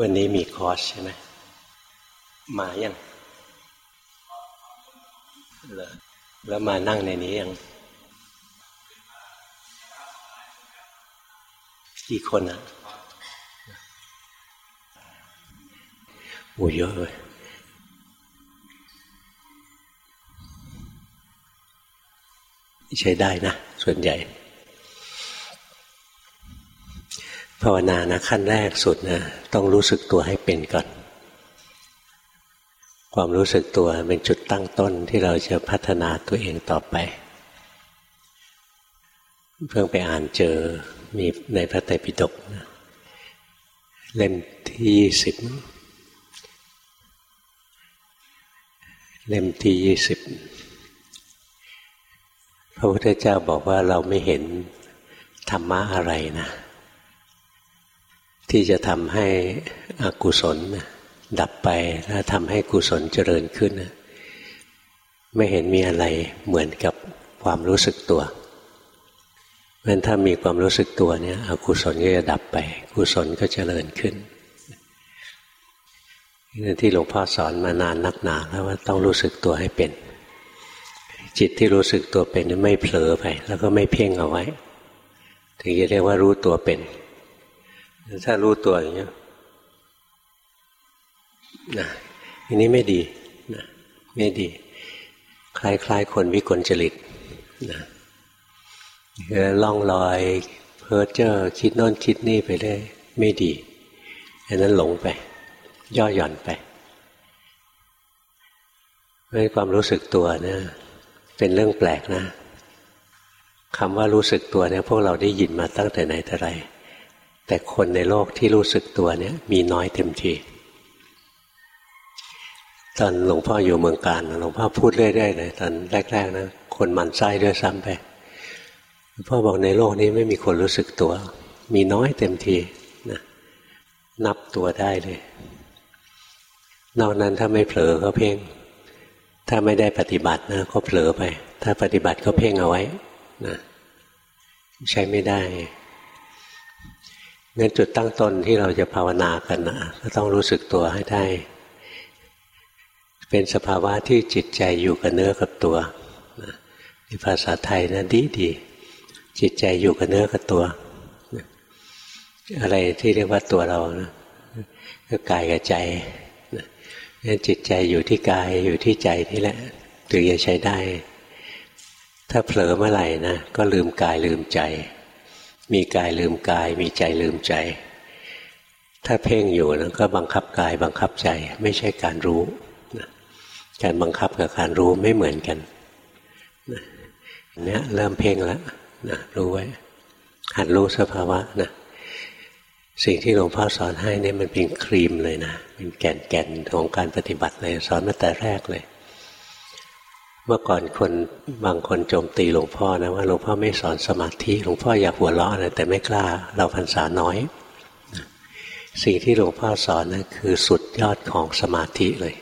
วันนี้มีคอร์สใช่ไหมมายังแล้วมานั่งในนี้ยังกี่คนอะโอ้เยอะเลยใช้ได้นะ ส่วนใหญ่ ภาวนานะขั้นแรกสุดนะต้องรู้สึกตัวให้เป็นก่อน ความรู้สึกตัวเป็นจุดตั้งต้นที่เราจะพัฒนาตัวเองต่อไป เพิ่งไปอ่านเจอมีในพระไตรปิฎกนะเล่มที่ยี่สิบเล่มที่ยี่สิบพระพุทธเจ้าบอกว่าเราไม่เห็นธรรมะอะไรนะ ที่จะทำให้อกุศลดับไปแล้วทำให้กุศลเจริญขึ้น ไม่เห็นมีอะไรเหมือนกับความรู้สึกตัวเพราะถ้ามีความรู้สึกตัวเนี่ยอกุศลก็จะดับไป กุศลก็เจริญขึ้นนี่ที่หลวงพ่อสอนมานานนักหนาแล้วว่าต้องรู้สึกตัวให้เป็น จิตที่รู้สึกตัวเป็นไม่เผลอไป แล้วก็ไม่เพ่งเอาไว้ ถึงจะเรียกว่ารู้ตัวเป็น ถ้ารู้ตัวอย่างนี้นะอันนี้ไม่ดีนะไม่ดี คล้ายๆ คนวิกลจริตนะล่องลอยเพ้อเจ้อคิดโน่นคิดนี่ไปได้ไม่ดีอันนั้นหลงไป ย่อหย่อนไปไม่ความรู้สึกตัวเนี่ยเป็นเรื่องแปลกนะคำว่ารู้สึกตัวเนี่ยพวกเราได้ยินมาตั้งแต่ไหนแต่ไร แต่คนในโลกที่รู้สึกตัวเนี่ยมีน้อยเต็มที ตอนหลวงพ่ออยู่เมืองการหลวงพ่อพูดเรื่อยๆเลยตอนแรกๆนะคนมันไส้ด้วยซ้ำไปหลวงพ่อบอกในโลกนี้ไม่มีคนรู้สึกตัว มีน้อยเต็มทีนะนับตัวได้เลย นอกนั้นถ้าไม่เผลอก็เพ่ง ถ้าไม่ได้ปฏิบัตินะก็เผลอไป ถ้าปฏิบัติก็เพ่งเอาไว้นะใช้ไม่ได้ งั้นจุดตั้งต้นที่เราจะภาวนากันนะก็ต้องรู้สึกตัวให้ได้ เป็นสภาวะที่จิตใจอยู่กับเนื้อกับตัวในภาษาไทยนะดีดีจิตใจอยู่กับเนื้อกับตัว อะไรที่เรียกว่าตัวเรานะก็กายกับใจงั้นจิตใจอยู่ที่กายอยู่ที่ใจนี่แหละถึงจะใช้ได้ ถ้าเผลอเมื่อไหร่นะก็ลืมกายลืมใจ มีกายลืมกาย มีใจลืมใจ ถ้าเพ่งอยู่นะก็บังคับกายบังคับใจ ไม่ใช่การรู้นะการบังคับกับการรู้ไม่เหมือนกันนะเนี้ยเริ่มเพ่งแล้วนะรู้ไว้หัดรู้สภาวะนะสิ่งที่หลวงพ่อสอนให้เนี่ยมันเป็นครีมเลยนะเป็นแก่นแก่นของการปฏิบัติเลยสอนมาแต่แรกเลย เมื่อก่อนคนบางคนโจมตีหลวงพ่อนะว่าหลวงพ่อไม่สอนสมาธิหลวงพ่ออยากหัวเราะนะแต่ไม่กล้า เราพรรษาน้อย สิ่งที่หลวงพ่อสอนนะคือสุดยอดของสมาธิเลย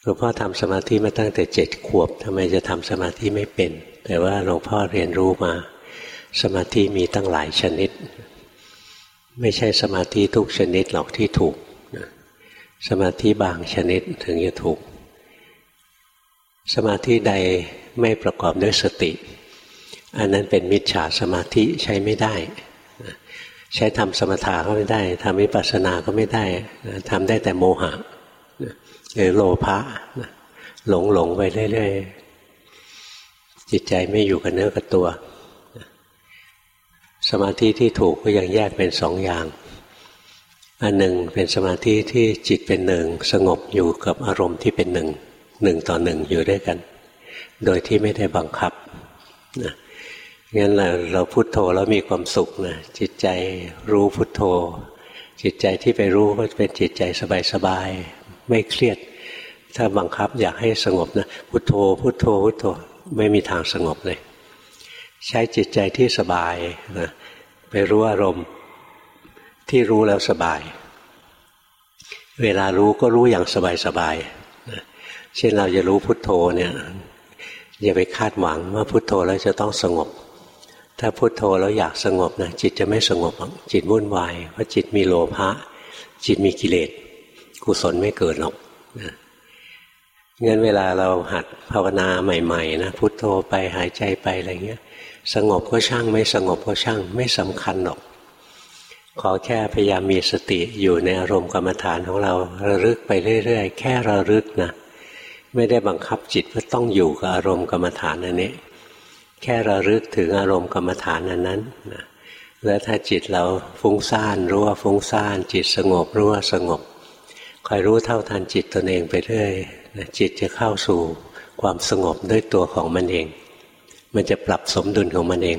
หลวงพ่อทำสมาธิมาตั้งแต่เจ็ดขวบทำไมจะทำสมาธิไม่เป็น แต่ว่าหลวงพ่อเรียนรู้มา สมาธิมีตั้งหลายชนิด ไม่ใช่สมาธิทุกชนิดหรอกที่ถูก สมาธิบางชนิดถึงจะถูก สมาธิใดไม่ประกอบด้วยสติ อันนั้นเป็นมิจฉาสมาธิใช้ไม่ได้ ใช้ทำสมถะก็ไม่ได้ทำวิปัสสนาก็ไม่ได้ทำได้แต่โมหะหรือโลภะหลงหลงไปเรื่อยๆจิตใจไม่อยู่กับเนื้อกับตัว สมาธิที่ถูกก็ยังแยกเป็นสองอย่าง อันหนึ่งเป็นสมาธิที่จิตเป็นหนึ่ง สงบอยู่กับอารมณ์ที่เป็นหนึ่ง หนึ่งต่อหนึ่งอยู่ด้วยกัน โดยที่ไม่ได้บังคับนะงั้นเราเราพุโทโธแล้วมีความสุขนะจิตใจรู้พุโทโธ จิตใจที่ไปรู้ก็เป็นจิตใจสบายๆไม่เครียด ถ้าบังคับอยากให้สงบนะพุโทโธพุโทโธพุโทโธไม่มีทางสงบเลย ใช้จิตใจที่สบายนะไปรู้อารมณ์ที่รู้แล้วสบาย เวลารู้ก็รู้อย่างสบายๆนะ เช่นเราจะรู้พุทโธเนี่ยอย่าไปคาดหวังว่าพุทโธแล้วจะต้องสงบ ถ้าพุทโธแล้วอยากสงบนะจิตจะไม่สงบจิตวุ่นวายเพราะจิตมีโลภะจิตมีกิเลสกุศลไม่เกิดหรอกนะงั้นเวลาเราหัดภาวนาใหม่ๆนะพุทโธไปหายใจไปอะไรเงี้ย สงบก็ช่างไม่สงบก็ช่างไม่สำคัญหรอก ขอแค่พยายามมีสติอยู่ในอารมณ์กรรมฐานของเราระลึกไปเรื่อย ๆ แค่ระลึกนะ ไม่ได้บังคับจิตว่าต้องอยู่กับอารมณ์กรรมฐานอันนี้ แค่ระลึกถึงอารมณ์กรรมฐานอันนั้นนะแล้วถ้าจิตเราฟุ้งซ่านรู้ว่าฟุ้งซ่าน จิตสงบรู้ว่าสงบคอยรู้เท่าทันจิตตนเองไปเรื่อยจิตจะเข้าสู่ความสงบด้วยตัวของมันเอง มันจะปรับสมดุลของมันเอง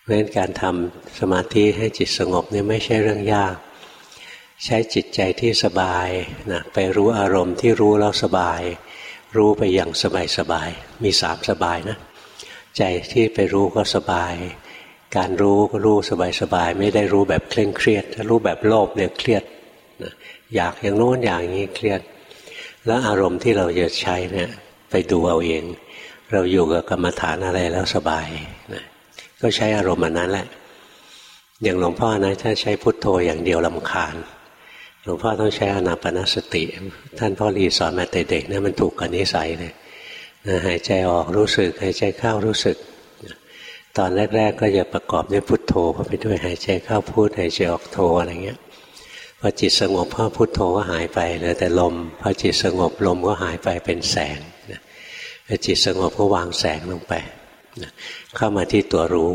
เพราะฉะนั้นการทำสมาธิให้จิตสงบนี่ไม่ใช่เรื่องยาก ใช้จิตใจที่สบายนะไปรู้อารมณ์ที่รู้แล้วสบาย รู้ไปอย่างสบายสบายมีสามสบายนะใจที่ไปรู้ก็สบาย การรู้ก็รู้สบายสบาย ไม่ได้รู้แบบเคร่งเครียดถ้ารู้แบบโลภเนี่ยเครียดอยากอย่างโน้นอย่างนี้เครียด แล้วอารมณ์ที่เราจะใช้เนี่ยไปดูเอาเอง เราอยู่กับกรรมฐานอะไรแล้วสบายนะก็ใช้อารมณ์อันนั้นแหละ อย่างหลวงพ่อนะถ้าใช้พุทโธอย่างเดียวลำคาญ หลวงพ่อต้องใช้อนาปนสติ ท่านพ่อรีสอนมาแต่เด็กนี่มันถูกกับนิสัยเลยนะหายใจออกรู้สึกหายใจเข้ารู้สึก ตอนแรก ๆ ก็จะประกอบด้วยพุทโธเข้าไปด้วยหายใจเข้าพูดหายใจออกโธอะไรเงี้ยพอจิตสงบพ่อพุทโธก็หายไปเหลือแต่ลมพอจิตสงบลมก็หายไปเป็นแสงพอจิตสงบก็วางแสงลงไปเข้ามาที่ตัวรู้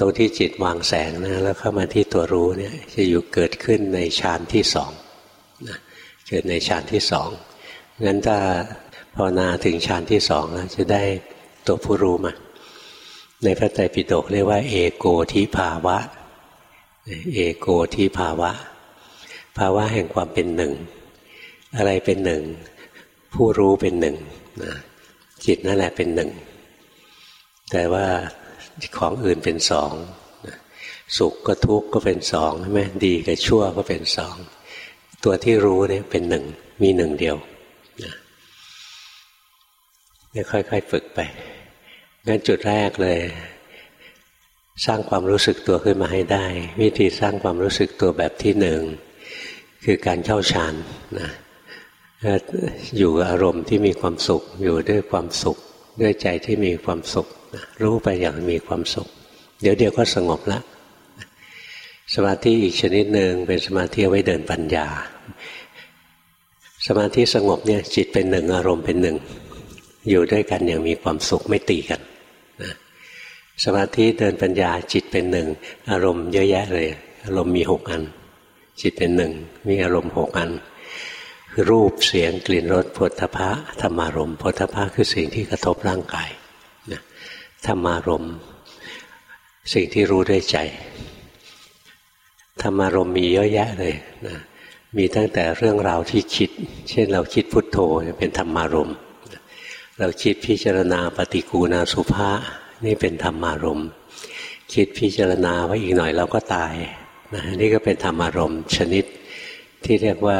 ตรงที่จิตวางแสงนะแล้วเข้ามาที่ตัวรู้เนี่ยจะอยู่เกิดขึ้นในฌานที่สองนะเกิดในฌานที่สองงั้นถ้าภาวนาถึงฌานที่สองแล้วจะได้ตัวผู้รู้มา ในพระไตรปิฎกเรียกว่า เอโกทิภาวะ เอโกทิภาวะ ภาวะแห่งความเป็นหนึ่ง อะไรเป็นหนึ่ง ผู้รู้เป็นหนึ่งนะจิตนั่นแหละเป็นหนึ่ง แต่ว่า ของอื่นเป็นสองสุขก็ทุกข์ก็เป็นสองใช่ไหมดีกับชั่วก็เป็นสอง ตัวที่รู้เนี่ยเป็นหนึ่งมีหนึ่งเดียวนะเนี่ยค่อยๆฝึกไปงั้นจุดแรกเลย สร้างความรู้สึกตัวขึ้นมาให้ได้ วิธีสร้างความรู้สึกตัวแบบที่หนึ่งคือการเข้าฌานนะอยู่กับอารมณ์ที่มีความสุขอยู่ด้วยความสุข ด้วยใจที่มีความสุข รู้ไปอย่างมีความสุข เดี๋ยวเดียวก็สงบละสมาธิอีกชนิดหนึ่งเป็นสมาธิไว้เดินปัญญา สมาธิสงบเนี่ยจิตเป็นหนึ่งอารมณ์เป็นหนึ่ง อยู่ด้วยกันอย่างมีความสุขไม่ตีกันนะสมาธิเดินปัญญาจิตเป็นหนึ่งอารมณ์เยอะแยะเลย อารมณ์มีหกอัน จิตเป็นหนึ่งมีอารมณ์หกอันคือรูปเสียงกลิ่นรสผลทพะธรรมารมผลทพะคือสิ่งที่กระทบร่างกาย ธรรมารมสิ่งที่รู้ด้วยใจ ธรรมารมมีเยอะแยะเลยนะมีตั้งแต่เรื่องราวที่คิด เช่นเราคิดพุทโธเป็นธรรมารมเราคิดพิจารณาปฏิกูณาสุภานี่เป็นธรรมารมคิดพิจารณาว่าอีกหน่อยเราก็ตายนะนี่ก็เป็นธรรมารมชนิดที่เรียกว่า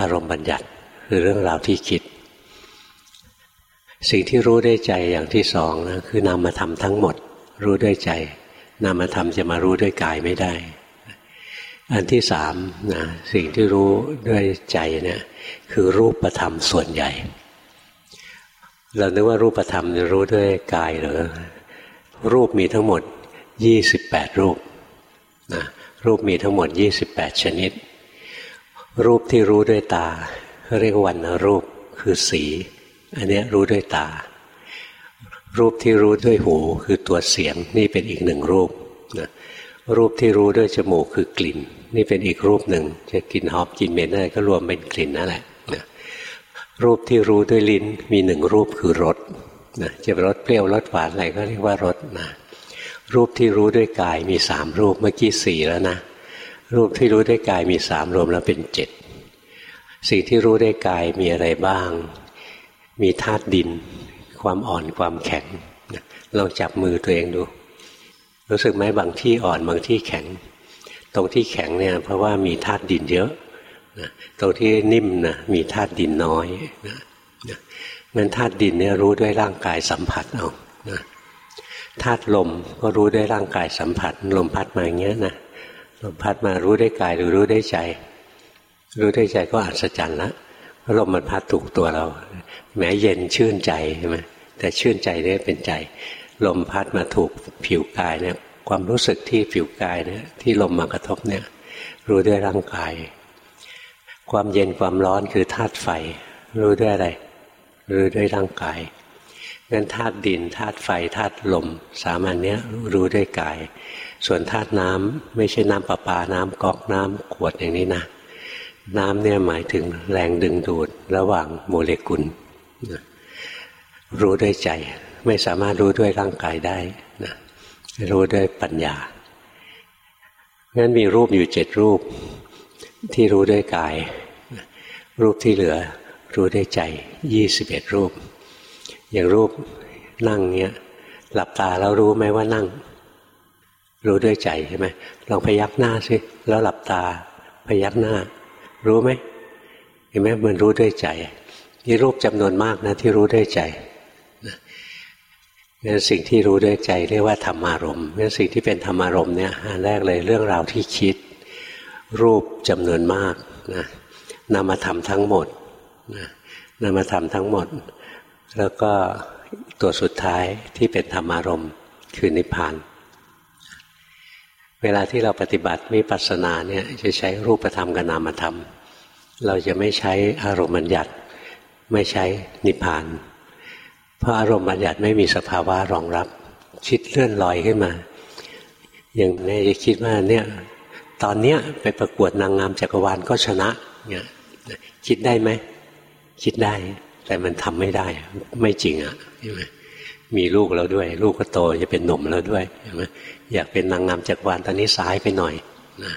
อารมณ์บัญญัติคือเรื่องราวที่คิด สิ่งที่รู้ด้วยใจอย่างที่สองนะคือนามธรรมทั้งหมด รู้ด้วยใจ นามธรรมจะมารู้ด้วยกายไม่ได้ อันที่สามนะสิ่งที่รู้ด้วยใจเนี่ยคือรูปธรรมส่วนใหญ่ เรานึกว่ารูปธรรมจะรู้ด้วยกายหรือรูปมีทั้งหมดยี่สิบแปดรูปนะรูปมีทั้งหมด 28 ชนิด รูปที่รู้ด้วยตาเรียกวันรูปคือสี อันนี้รู้ด้วยตา รูปที่รู้ด้วยหูคือตัวเสียงนี่เป็นอีกหนึ่งรูปนะรูปที่รู้ด้วยจมูกคือกลิ่น นี่เป็นอีกรูปหนึ่งจะกินหอมกินเหม็นอะไรก็รวมเป็นกลิ่นนั่นแหละนะรูปที่รู้ด้วยลิ้นมีหนึ่งรูปคือรสนะจะรสเปรี้ยวรสหวานอะไรก็เรียกว่ารสนะรูปที่รู้ด้วยกายมีสามรูปเมื่อกี้สี่แล้วนะ รูปที่รู้ด้วยกายมีสามรวมแล้วเป็นเจ็ดสิ่งที่รู้ด้วยกายมีอะไรบ้าง มีธาตุดิน ความอ่อนความแข็งลองจับมือตัวเองดู รู้สึกไหมบางที่อ่อนบางที่แข็ง ตรงที่แข็งเนี่ยเพราะว่ามีธาตุดินเยอะตรงที่นิ่มนะมีธาตุดินน้อยนะมันธาตุดินเนี่ยรู้ด้วยร่างกายสัมผัสเอาธาตุลมก็รู้ด้วยร่างกายสัมผัส ลมพัดมาอย่างเงี้ยนะลมพัดมารู้ได้กายหรือรู้ได้ใจ รู้ได้ใจก็อัศจรรย์ละ ลมมันพัดถูกตัวเราแม้เย็นชื่นใจใช่ไหมแต่ชื่นใจนี่เป็นใจ ลมพัดมาถูกผิวกายเนี่ย ความรู้สึกที่ผิวกายเนี่ยที่ลมมากระทบเนี่ย รู้ด้วยร่างกาย ความเย็นความร้อนคือธาตุไฟ รู้ด้วยอะไร รู้ด้วยร่างกายงั้นธาตุดินธาตุไฟธาตุลม สามัญเนี้ยรู้ด้วยกาย ส่วนธาตุน้ำไม่ใช่น้ำประปาน้ำก๊อกน้ำขวดอย่างนี้นะ น้ำเนี่ยหมายถึงแรงดึงดูดระหว่างโมเลกุลรู้ด้วยใจ ไม่สามารถรู้ด้วยร่างกายได้นะรู้ด้วยปัญญางั้นมีรูปอยู่เจ็ดรูปที่รู้ด้วยกาย รูปที่เหลือรู้ด้วยใจยี่สิบเอ็ดรูป อย่างรูปนั่งเนี้ยหลับตาแล้วรู้ไหมว่านั่ง รู้ด้วยใจใช่ไหมลองพยักหน้าสิแล้วหลับตาพยักหน้า รู้ไหมเห็นไหมมันรู้ด้วยใจนี่รูปจำนวนมากนะที่รู้ด้วยใจงั้นสิ่งที่รู้ด้วยใจเรียกว่าธรรมารมณ์งั้นสิ่งที่เป็นธรรมารมณ์เนี่ยอันแรกเลยเรื่องราวที่คิด รูปจำนวนมากนะนามธรรมทั้งหมดนะนามธรรมทั้งหมด แล้วก็ตัวสุดท้ายที่เป็นธรรมารมณ์คือนิพพานเเวลาที่เราปฏิบัติวิปัสสนาเนี่ยจะใช้รูปธรรมกับนามธรรม เราจะไม่ใช้อารมณ์บัญญัติไม่ใช้นิพพาน เพราะอารมณ์บัญญัติไม่มีสภาวะรองรับ คิดเลื่อนลอยขึ้นมา อย่างนี้จะคิดว่าเนี่ยตอนเนี้ยไปประกวดนางงามจักรวาลก็ชนะเนี่ยคิดได้ไหม คิดได้ แต่มันทำไม่ได้ ไม่จริงอะ่ะใช่ไหม มีลูกแล้วด้วย ลูกก็โตจะเป็นหนุ่มแล้วด้วยใช่ไหมอยากเป็นนางงามจักรวาลตอนนี้สายไปหน่อยนะ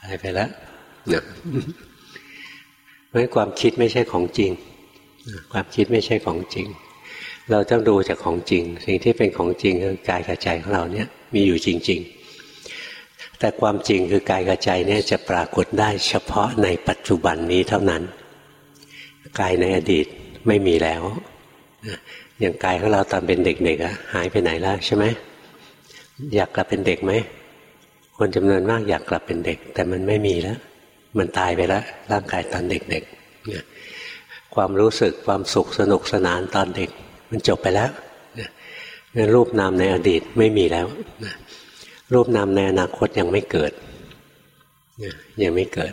สายไปแล้วนะเพราะความคิดไม่ใช่ของจริง ความคิดไม่ใช่ของจริง เราต้องดูจากของจริง สิ่งที่เป็นของจริงคือกายกับใจของเราเนี่ยมีอยู่จริง ๆ แต่ความจริงคือกายกับใจเนี่ยจะปรากฏได้เฉพาะในปัจจุบันนี้เท่านั้น กายในอดีตไม่มีแล้ว อย่างกายของเราตอนเป็นเด็กๆอะหายไปไหนแล้วใช่ไหมอยากกลับเป็นเด็กไหมคนจำนวนมากอยากกลับเป็นเด็ก แต่มันไม่มีแล้ว มันตายไปแล้วร่างกายตอนเด็กๆความรู้สึกความสุขสนุกสนานตอนเด็ก มันจบไปแล้วนี่ยรูปนามในอดีตไม่มีแล้วรูปนามในอนาคตยังไม่เกิดยังไม่เกิด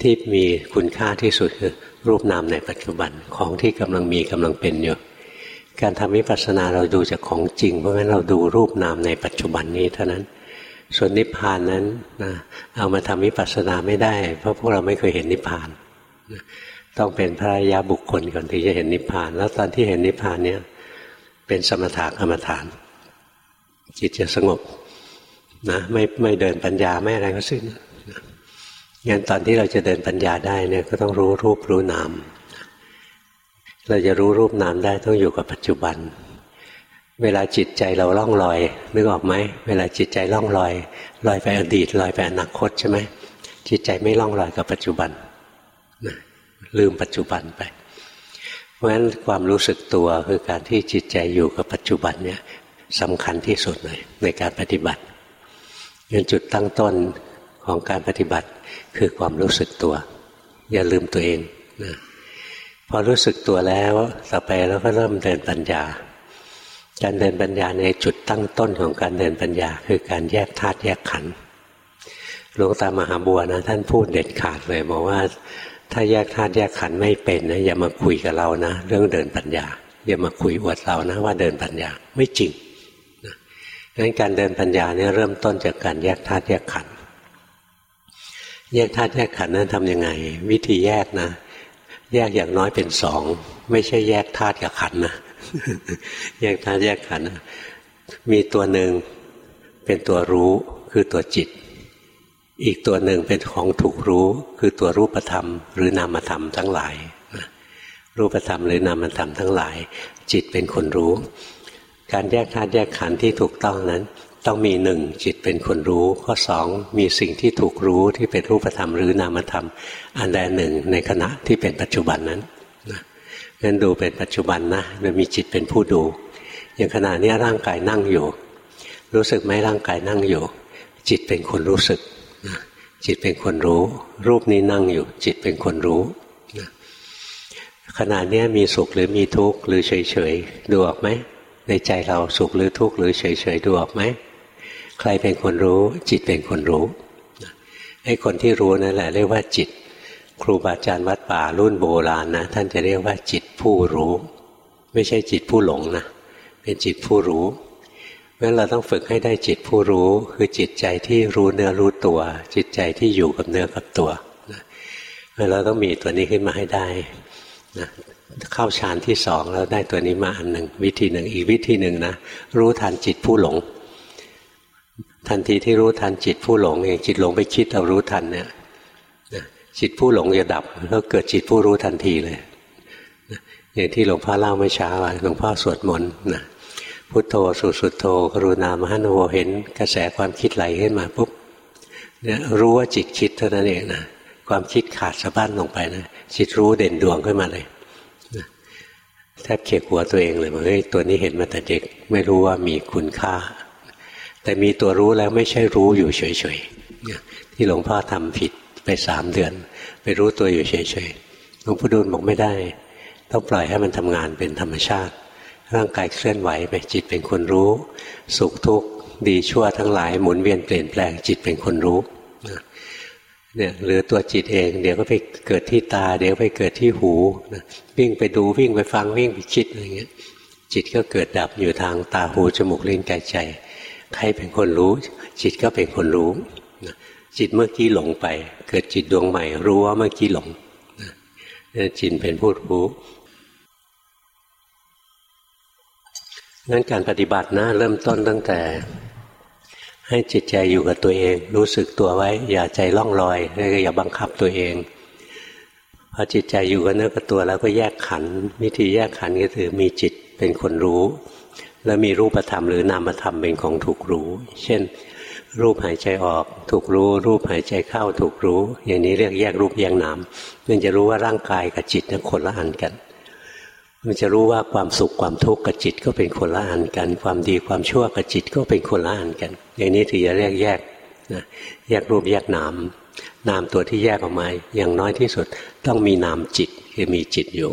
ที่มีคุณค่าที่สุดคือรูปนามในปัจจุบันของที่กำลังมีกำลังเป็นอยู่ การทำวิปัสสนาเราดูจากของจริง เพราะงั้นเราดูรูปนามในปัจจุบันนี้เท่านั้น ส่วนนิพพานนั้นนะเอามาทำวิปัสสนาไม่ได้ เพราะพวกเราไม่เคยเห็นนิพพาน ต้องเป็นพระยาบุคคลก่อนที่จะเห็นนิพพาน แล้วตอนที่เห็นนิพพานเนี่ยเป็นสมถะกรรมฐาน จิตจะสงบนะไม่ไม่เดินปัญญาไม่อะไรก็สิ้นงั้นตอนที่เราจะเดินปัญญาได้เนี่ยก็ต้องรู้รูปรู้นาม เราจะรู้รูปนามได้ต้องอยู่กับปัจจุบัน เวลาจิตใจเราล่องลอยนึกออกไหมเวลาจิตใจล่องลอย ลอยไปอดีตลอยไปอนาคตใช่ไหมจิตใจไม่ล่องลอยกับปัจจุบันนะลืมปัจจุบันไป เพราะฉะนั้นความรู้สึกตัวคือการที่จิตใจอยู่กับปัจจุบันเนี่ยสำคัญที่สุดเลยในการปฏิบัติเงินจุดตั้งต้นของการปฏิบัติคือความรู้สึกตัว อย่าลืมตัวเองนะ พอรู้สึกตัวแล้วต่อไปเราก็เริ่มเดินปัญญา การเดินปัญญาในจุดตั้งต้นของการเดินปัญญา คือการแยกธาตุแยกขันธ์หลวงตามหาบัวนะท่านพูดเด็ดขาดเลย บอกว่าถ้าแยกธาตุแยกขันธ์ไม่เป็นนะอย่ามาคุยกับเรานะ เรื่องเดินปัญญา อย่ามาคุยอวดเรานะ ว่าเดินปัญญาไม่จริงนะงั้นการเดินปัญญาเนี่ยเริ่มต้นจากการแยกธาตุแยกขันธ์แยกธาตุแยกขันธ์นั้นทำยังไง วิธีแยกนะ แยกอย่างน้อยเป็นสอง ไม่ใช่แยกธาตุกับขันนะแยกธาตุแยกขันนะมีตัวหนึ่งเป็นตัวรู้คือตัวจิต อีกตัวหนึ่งเป็นของถูกรู้ คือตัวรูปธรรม หรือนามธรรมทั้งหลายรูปธรรมหรือนามธรรมทั้งหลาย จิตเป็นคนรู้ การแยกธาตุแยกขันธ์ที่ถูกต้องนั้น ต้องมีหนึ่งจิตเป็นคนรู้ ข้อสองมีสิ่งที่ถูกรู้ที่เป็นรูปธรรมหรือนามธรรม อันใดหนึ่งในขณะที่เป็นปัจจุบันนั้นนะงั้นดูเป็นปัจจุบันนะโดยมีจิตเป็นผู้ดู อย่างขณะนี้ร่างกายนั่งอยู่ รู้สึกไหมร่างกายนั่งอยู่ จิตเป็นคนรู้สึกจิตเป็นคนรู้ รูปนี้นั่งอยู่ จิตเป็นคนรู้ขณะนี้มีสุขหรือมีทุกข์หรือเฉยๆดูออกไหมในใจเราสุขหรือทุกข์หรือเฉยๆดูออกไหม ใครเป็นคนรู้ จิตเป็นคนรู้ไอ้คนที่รู้นั่นแหละเรียกว่าจิต ครูบาอาจารย์วัดป่ารุ่นโบราณนะท่านจะเรียกว่าจิตผู้รู้ ไม่ใช่จิตผู้หลงนะเป็นจิตผู้รู้เพราะเราต้องฝึกให้ได้จิตผู้รู้ คือจิตใจที่รู้เนื้อรู้ตัว จิตใจที่อยู่กับเนื้อกับตัวเราต้องมีตัวนี้ขึ้นมาให้ได้นะเข้าฌานที่สองแล้วได้ตัวนี้มาอันหนึ่งวิธีหนึ่งอีกวิธีหนึ่งนะรู้ทันจิตผู้หลง ทันทีที่รู้ทันจิตผู้หลงเองจิตหลงไปคิดเรารู้ทันเนี่ยจิตผู้หลงจะดับแล้วเกิดจิตผู้รู้ทันทีเลยอย่างที่หลวงพ่อเล่าเมื่อเช้าหลวงพ่อสวดมนต์นะพุทโธสุสุโธกรุณามหานโวเห็นกระแสความคิดไหลขึ้นมาปุ๊บเนี่ยรู้ว่าจิตคิดเท่านั้นเองนะความคิดขาดสะบั้นลงไปนะจิตรู้เด่นดวงขึ้นมาเลยแทบเขียกหัวตัวเองเลยว่าเฮ้ยตัวนี้เห็นมาแต่เด็ก ไม่รู้ว่ามีคุณค่า แต่มีตัวรู้แล้วไม่ใช่รู้อยู่เฉยๆที่หลวงพ่อทำผิดไปสามเดือน ไปรู้ตัวอยู่เฉยๆหลวงพ่อดูลบอกไม่ได้ ต้องปล่อยให้มันทำงานเป็นธรรมชาติ ร่างกายเคลื่อนไหวไปจิตเป็นคนรู้ สุขทุกข์ดีชั่วทั้งหลายหมุนเวียนเปลี่ยนแปลงจิตเป็นคนรู้เนี่ยหรือตัวจิตเอง เดี๋ยวก็ไปเกิดที่ตา เดี๋ยวไปเกิดที่หูวิ่งไปดูวิ่งไปฟังวิ่งไปคิดอะไรเงี้ยจิตก็เกิดดับอยู่ทางตาหูจมูกลิ้นกายใจ ใครเป็นคนรู้ จิตก็เป็นคนรู้ จิตเมื่อกี้หลงไป เกิดจิตดวงใหม่ รู้ว่าเมื่อกี้หลงจิตเป็นผู้รู้งั้นการปฏิบัตินะเริ่มต้นตั้งแต่ ให้จิตใจอยู่กับตัวเอง รู้สึกตัวไว้ อย่าใจล่องลอยแล้วก็อย่าบังคับตัวเองพอจิตใจอยู่กับเนื้อกับตัวแล้วก็แยกขันวิธีแยกขันก็คือมีจิตเป็นคนรู้ แล้วมีรูปธรรมหรือนามธรรมเป็นของถูกรู้ เช่น รูปหายใจออกถูกรู้ รูปหายใจเข้าถูกรู้ อย่างนี้เรียกแยกรูปแยกนามมันจะรู้ว่าร่างกายกับจิตนั้นคนละอันกัน มันจะรู้ว่าความสุขความทุกข์กับจิตก็เป็นคนละอันกัน ความดีความชั่วกับจิตก็เป็นคนละอันกัน อย่างนี้ถือจะเรียกแยกนะแยกรูปแยกนามนามตัวที่แยกออกมาอย่างน้อยที่สุดต้องมีนามจิตคือมีจิตอยู่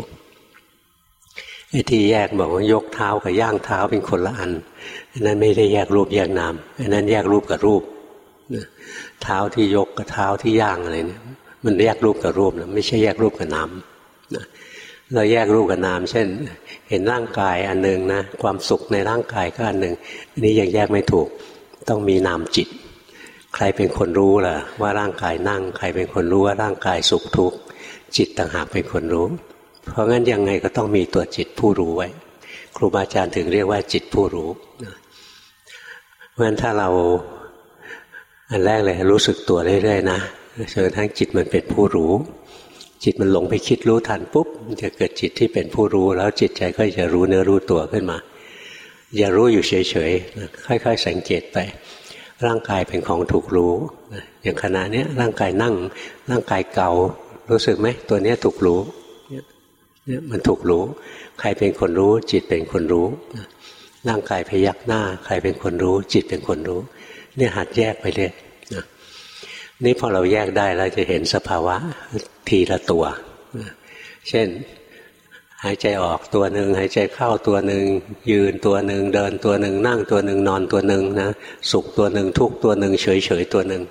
ไอ้ที่แยกบอกว่ายกเท้ากับย่างเท้าเป็นคนละอันนั้นไม่ได้แยกรูปแยกนามอันนั้นแยกรูปกับรูปเท้าที่ยกกับเท้าที่ย่างอะไรเนี่ยมันแยกรูปกับรูปนะไม่ใช่แยกรูปกับนามเราแยกรูปกับนาม เช่น เห็นร่างกายอันหนึ่งนะความสุขในร่างกายก็อันหนึ่งอันนี้ยังแยกไม่ถูกต้องมีนามจิต ใครเป็นคนรู้ล่ะว่าร่างกายนั่ง ใครเป็นคนรู้ว่าร่างกายสุขทุกข์จิตต่างหากเป็นคนรู้ เพราะงั้นยังไงก็ต้องมีตัวจิตผู้รู้ไว้ ครูบาอาจารย์ถึงเรียกว่าจิตผู้รู้เพราะฉะนั้นถ้าเราอันแรกเลยรู้สึกตัวเรื่อยๆนะจนทั้งจิตมันเป็นผู้รู้ จิตมันหลงไปคิดรู้ทันปุ๊บมันจะเกิดจิตที่เป็นผู้รู้ แล้วจิตใจก็จะรู้เนื้อรู้ตัวขึ้นมา อย่ารู้อยู่เฉยๆค่อย ๆ สังเกตไป ร่างกายเป็นของถูกรู้อย่างขณะนี้ร่างกายนั่ง ร่างกายเก่ารู้สึกไหมตัวนี้ถูกรู้ เนี่ยมันถูกรู้ ใครเป็นคนรู้ จิตเป็นคนรู้ร่างกายพยักหน้า ใครเป็นคนรู้ จิตเป็นคนรู้ เนี่ยหัดแยกไปเลยนี่พอเราแยกได้เราจะเห็นสภาวะทีละตัวเช่น หายใจออกตัวหนึ่งหายใจเข้าตัวหนึ่งยืนตัวหนึ่งเดินตัวหนึ่งนั่งตัวหนึ่งนอนตัวหนึ่งนะสุขตัวหนึ่งทุกตัวหนึ่งเฉยเฉยตัวหนึ่ง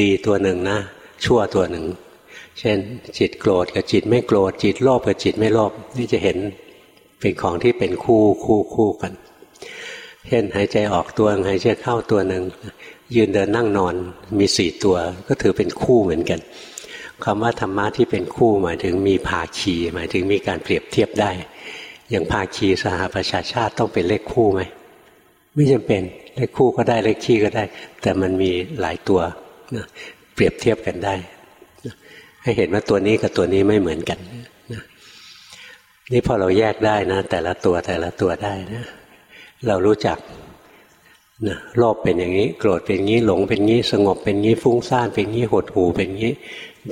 ดีตัวหนึ่งนะชั่วตัวหนึ่ง เช่น จิตโกรธกับจิตไม่โกรธจิตโลภกับจิตไม่โลภนี่จะเห็นเป็นของที่เป็นคู่คู่คู่กัน เช่นหายใจออกตัวหายใจเข้าตัวหนึ่งยืนเดินนั่งนอนมีสี่ตัวก็ถือเป็นคู่เหมือนกันคำว่าธรรมะที่เป็นคู่หมายถึงมีภาคีหมายถึงมีการเปรียบเทียบได้ อย่างภาคีสหประชาชาติต้องเป็นเลขคู่ไหมไม่จำเป็นเลขคู่ก็ได้เลขคี่ก็ได้ แต่มันมีหลายตัวนะเปรียบเทียบกันได้ ให้เห็นว่าตัวนี้กับตัวนี้ไม่เหมือนกันนะนี่พอเราแยกได้นะ แต่ละตัวแต่ละตัวได้นะ เรารู้จักนะโลภเป็นอย่างนี้ โกรธเป็นงี้หลงเป็นงี้สงบเป็นงี้ฟุ้งซ่านเป็นงี้หดหูเป็นงี้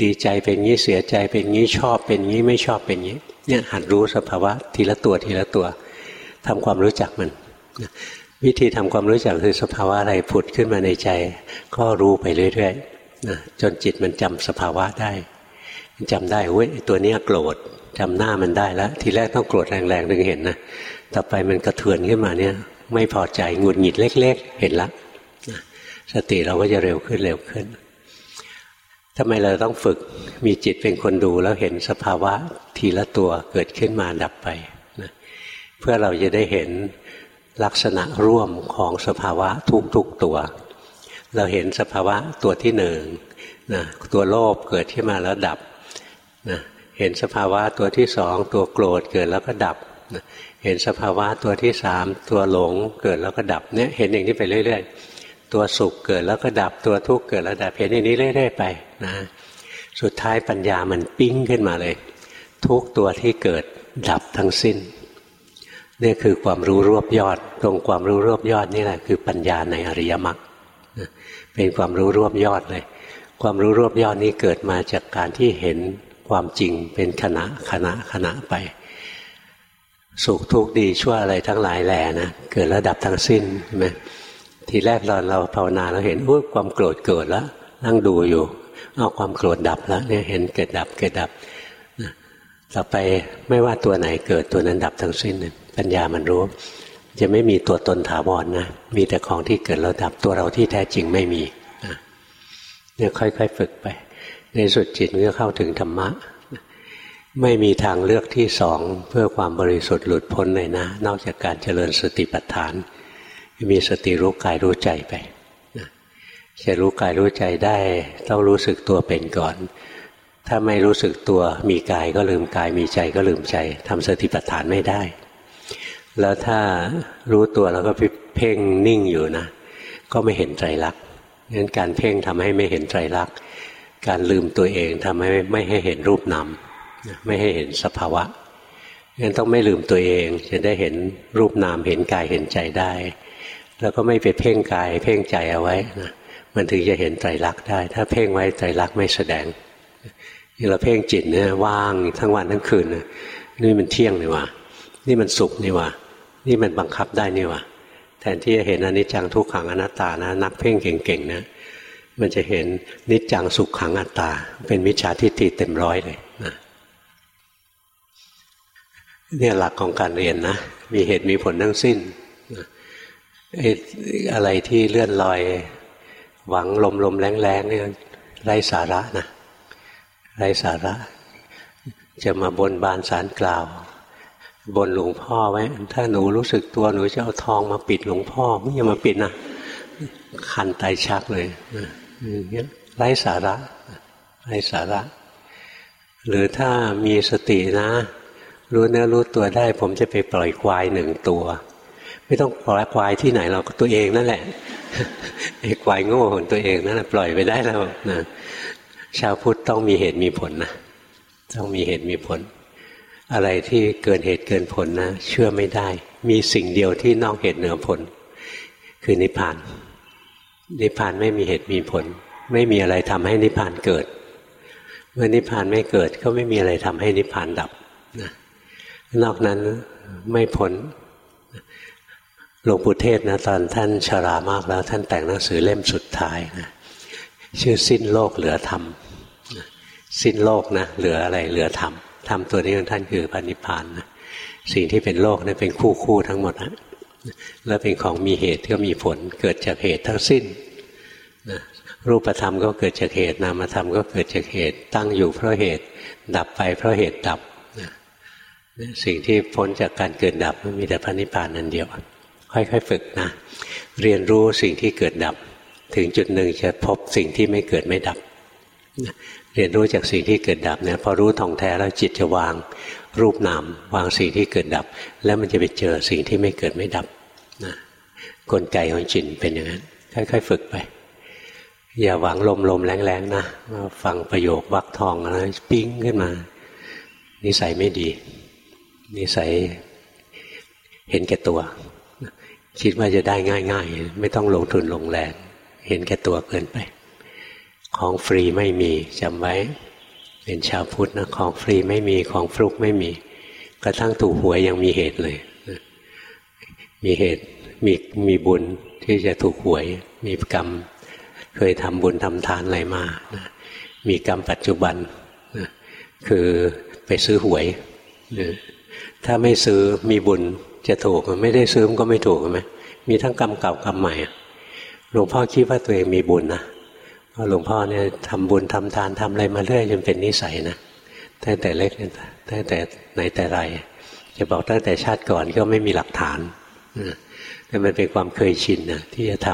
ดีใจเป็นงี้เสียใจเป็นงี้ชอบเป็นงี้ไม่ชอบเป็นงี้ เนี่ยหัดรู้สภาวะทีละตัวทีละตัวทำความรู้จักมันวิธีทำความรู้จักคือสภาวะอะไรผุดขึ้นมาในใจ ก็รู้ไปเรื่อยๆนะจนจิตมันจำสภาวะได้ จำได้เว้ยตัวนี้โกรธจำหน้ามันได้แล้ว ทีแรกต้องโกรธแรงๆถึงเห็นนะต่อไปมันกระเทือนขึ้นมาเนี่ย ไม่พอใจหงุดหงิดเล็ก ๆ เห็นละสติเราก็จะเร็วขึ้นเร็วขึ้นทำไมเราต้องฝึกมีจิตเป็นคนดูแล้วเห็นสภาวะทีละตัวเกิดขึ้นมาดับไปนะเพื่อเราจะได้เห็นลักษณะร่วมของสภาวะทุกๆตัว เราเห็นสภาวะตัวที่หนึ่งนะตัวโลภเกิดขึ้นมาแล้วดับ นะเห็นสภาวะตัวที่สองตัวโกรธเกิดแล้วก็ดับนะเห็นสภาวะตัวที่สามตัวหลงเกิดแล้วก็ดับเนี่ยเห็นอย่างนี้ไปเรื่อย ๆ ตัวสุขเกิดแล้วก็ดับตัวทุกข์เกิดแล้วดับเห็นอย่างนี้เรื่อย ๆ ไปนะสุดท้ายปัญญามันปิ้งขึ้นมาเลย ทุกตัวที่เกิดดับทั้งสิ้นนี่คือความรู้รวบยอด ตรงความรู้รวบยอดนี่แหละคือปัญญาในอริยมรรคเป็นความรู้รวบยอดเลย ความรู้รวบยอดนี้เกิดมาจากการที่เห็น ความจริงเป็นขณะขณะขณะไป สุขทุกข์ดีชั่วอะไรทั้งหลายแหล่นะเกิดระดับทั้งสิ้นใช่ไหมทีแรกเราเราภาวนาเราเห็นอุ้ยความโกรธเกิดแล้ว นั่งดูอยู่เอาความโกรธดับแล้วเนี่ยเห็นเกิดดับเกิดดับต่อไปไม่ว่าตัวไหนเกิดตัวนั้นดับทั้งสิ้นปัญญามันรู้ จะไม่มีตัวตนถาวรนนะมีแต่ของที่เกิดแล้วดับตัวเราที่แท้จริงไม่มีเนี่ยค่อยๆฝึกไป ในสุดจิตมันก็เข้าถึงธรรมะ ไม่มีทางเลือกที่สองเพื่อความบริสุทธิ์หลุดพ้นเลยนะ นอกจากการเจริญสติปัฏฐาน มีสติรู้กายรู้ใจไปจะรู้กายรู้ใจได้ ต้องรู้สึกตัวเป็นก่อน ถ้าไม่รู้สึกตัวมีกายก็ลืมกายมีใจก็ลืมใจทำสติปัฏฐานไม่ได้ แล้วถ้ารู้ตัวแล้วก็เพ่งนิ่งอยู่นะ ก็ไม่เห็นไตรลักษณ์งั้นการเพ่งทำให้ไม่เห็นไตรลักษณ์ การลืมตัวเองทำให้ไม่ให้เห็นรูปนามไม่ให้เห็นสภาวะงั้นต้องไม่ลืมตัวเองจะได้เห็นรูปนามเห็นกายเห็นใจได้ แล้วก็ไม่ไปเพ่งกายเพ่งใจเอาไว้นะมันถึงจะเห็นไตรลักษณ์ได้ ถ้าเพ่งไว้ไตรลักษณ์ไม่แสดงนี่เราเพ่งจิตเนี่ยว่างทั้งวันทั้งคืนนะนี่มันเที่ยงนี่ว่านี่มันสุขนี่ว่านี่มันบังคับได้นี่ว่าแทนที่จะเห็นอนิจจังทุกขังอนัตตานะ นักเพ่งเก่งๆนะ มันจะเห็นนิจจังสุขขังอัตตา เป็นมิจฉาทิฏฐิเต็มร้อยเลยนะเนี่ยหลักของการเรียนนะ มีเหตุมีผลทั้งสิ้นอะไรที่เลื่อนลอย หวังลมลมแรงแรงเนี่ยไร้สาระนะไร้สาระ จะมาบนบานสารกล่าว บนหลวงพ่อไว้ถ้าหนูรู้สึกตัวหนูจะเอาทองมาปิดหลวงพ่อไม่อย่ามาปิดนะคันไตชักเลย ไร้สาระไร้สาระ หรือถ้ามีสตินะ รู้เนื้อรู้ตัวได้ ผมจะไปปล่อยควายหนึ่งตัว ไม่ต้องปล่อยควายที่ไหนเราก็ตัวเองนั่นแหละไอ้ควายโง่ของตัวเองนั่นแหละปล่อยไปได้แล้วนะชาวพุทธต้องมีเหตุมีผลนะต้องมีเหตุมีผล อะไรที่เกินเหตุเกินผลนะ เชื่อไม่ได้ มีสิ่งเดียวที่นอกเหตุเหนือผล คือนิพพาน นิพพานไม่มีเหตุมีผล ไม่มีอะไรทำให้นิพพานเกิด เมื่อนิพพานไม่เกิดก็ไม่มีอะไรทำให้นิพพานดับนะนอกนั้นไม่พ้นหลวงปู่เทศนะตอนท่านชรามากแล้ว ท่านแต่งหนังสือเล่มสุดท้ายนะชื่อสิ้นโลกเหลือธรรมสิ้นโลกนะเหลืออะไรเหลือธรรมธรรมตัวนี้ของท่านคือพันิพานนะสิ่งที่เป็นโลกนี่เป็นคู่คู่ทั้งหมดนะ แล้วเป็นของมีเหตุก็มีผลเกิดจากเหตุทั้งสิ้นนะรูปธรรมก็เกิดจากเหตุ นามธรรมก็เกิดจากเหตุ ตั้งอยู่เพราะเหตุ ดับไปเพราะเหตุดับนะสิ่งที่พ้นจากการเกิดดับมันมีแต่พันิพานนั่นเดียว ค่อยๆฝึกนะ เรียนรู้สิ่งที่เกิดดับ ถึงจุดหนึ่งจะพบสิ่งที่ไม่เกิดไม่ดับ เรียนรู้จากสิ่งที่เกิดดับเนี่ยพอรู้ท่องแท้แล้วจิตจะวาง รูปนามวางสิ่งที่เกิดดับ แล้วมันจะไปเจอสิ่งที่ไม่เกิดไม่ดับนะกลไกของจิตเป็นอย่างนั้นค่อยๆฝึกไป อย่าหวังลมลมแรงๆนะฟังประโยควักทองแล้วปิ้งขึ้นมา นิสัยไม่ดี นิสัยเห็นแก่ตัว คิดว่าจะได้ง่าย ๆ ไม่ต้องลงทุนลงแรง เห็นแก่ตัวเกินไป ของฟรีไม่มีจำไว้ เป็นชาวพุทธนะของฟรีไม่มีของฟลุกไม่มี กระทั่งถูกหวยยังมีเหตุเลยมีเหตุมีมีบุญที่จะถูกหวย มีกรรม เคยทำบุญทำทานอะไรมานะมีกรรมปัจจุบันนะคือไปซื้อหวยนะถ้าไม่ซื้อมีบุญจะถูกไม่ได้ซื้อมันก็ไม่ถูกใช่ไหมมีทั้งกรรมเก่ากรรมใหม่หลวงพ่อคิดว่าตัวเองมีบุญนะ หลวงพ่อเนี่ยทำบุญทำทานทำอะไรมาเรื่อยจนเป็นนิสัยนะตั้งแต่เล็กตั้งแต่ไหนแต่ไร จะบอกตั้งแต่ชาติก่อนก็ไม่มีหลักฐานแต่มันเป็นความเคยชินนะที่จะท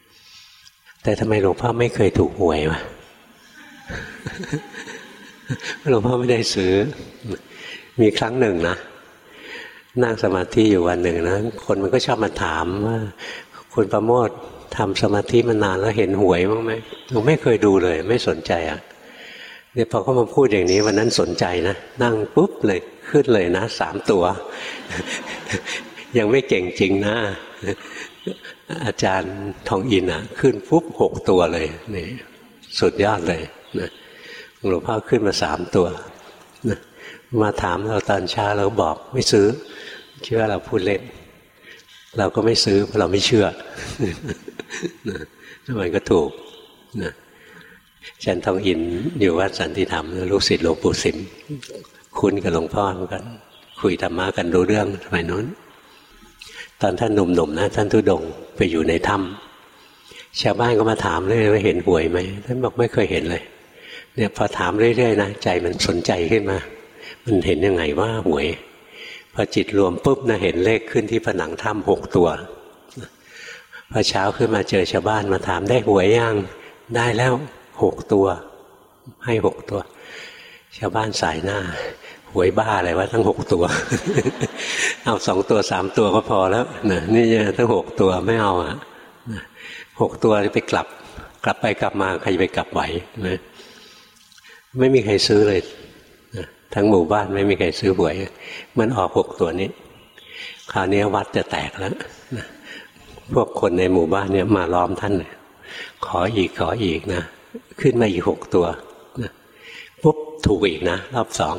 ำแต่ทำไมหลวงพ่อไม่เคยถูกหวยวะหลวงพ่อไม่ได้ซื้อ มีครั้งหนึ่งนะนั่งสมาธิอยู่วันหนึ่งนะคนมันก็ชอบมาถามว่าคุณประโมท ทำสมาธิมานานแล้วเห็นหวยบ้างไหมผมไม่เคยดูเลย ไม่สนใจอะเนี่ยพอเขามาพูดอย่างนี้วันนั้นสนใจนะนั่งปุ๊บเลยขึ้นเลยนะสามตัว ยังไม่เก่งจริงนะอาจารย์ทองอินอะ ขึ้นปุ๊บหกตัวเลยนี่สุดยอดเลยนะหลวงพ่อขึ้นมาสามตัวนะมาถามเราตอนเช้าเราบอกไม่ซื้อเชื่อเราพูดเล่น เราก็ไม่ซื้อเพราะเราไม่เชื่อ มันก็ถูกนะฉันทองอินอยู่วัดสันติธรรมลูกศิษย์หลวงปู่สิม คุ้นกับหลวงพ่อเหมือนกัน คุยธรรมะกันรู้เรื่องสมัยนู้น ตอนท่านหนุ่มๆนะ ท่านทุดงไปอยู่ในถ้ำชาวบ้านก็มาถามเลยว่าเห็นหวยไหมท่านบอกไม่เคยเห็นเลย เนี่ยพอถามเรื่อยๆนะใจมันสนใจขึ้นมา มันเห็นยังไงว่าหวย พอจิตรวมปุ๊บนะเห็นเลขขึ้นที่ผนังถ้ำหกตัว พอเช้าขึ้นมาเจอชาวบ้านมาถามได้หวยยังได้แล้วหกตัว ให้หกตัว ชาวบ้านสายหน้า หวยบ้าอะไรวะทั้งหกตัว เอาสองตัวสามตัวก็พอแล้วนะนี่ทั้งหกตัวไม่เอาอะหกตัวไปกลับ กลับไปกลับมาใครไปกลับไหวนะไม่มีใครซื้อเลยนะทั้งหมู่บ้านไม่มีใครซื้อหวย มันออกหกตัวนี้ คราวนี้วัดจะแตกแล้วนะ พวกคนในหมู่บ้านเนี่ยมาล้อมท่านขออีกขออีกนะขึ้นมาอีกหกตัวนะปุ๊บถูกอีกนะรอบสอง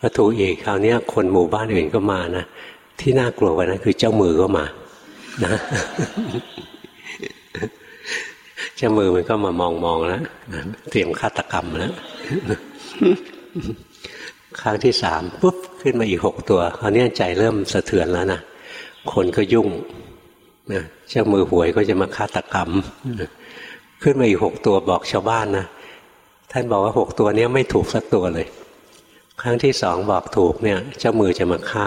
พอถูกอีกคราวนี้คนหมู่บ้านอื่นก็มานะที่น่ากลัวกว่านั้นคือเจ้ามือก็มา นะเจ้ามือมันก็มามองมองแล้วเตรียมฆาตกรรมแล้วครั้งที่สามปุ๊บขึ้นมาอีกหกตัวคราวนี้ใจเริ่มสะเทือนแล้วนะคนก็ยุ่ง นะเจ้ามือหวยก็จะมาฆาตกรรม ขึ้นมาอีกหกตัวบอกชาวบ้านนะท่านบอกว่าหกตัวนี้ไม่ถูกสักตัวเลย ครั้งที่สองบอกถูกเนี่ย เจ้ามือจะมาฆ่า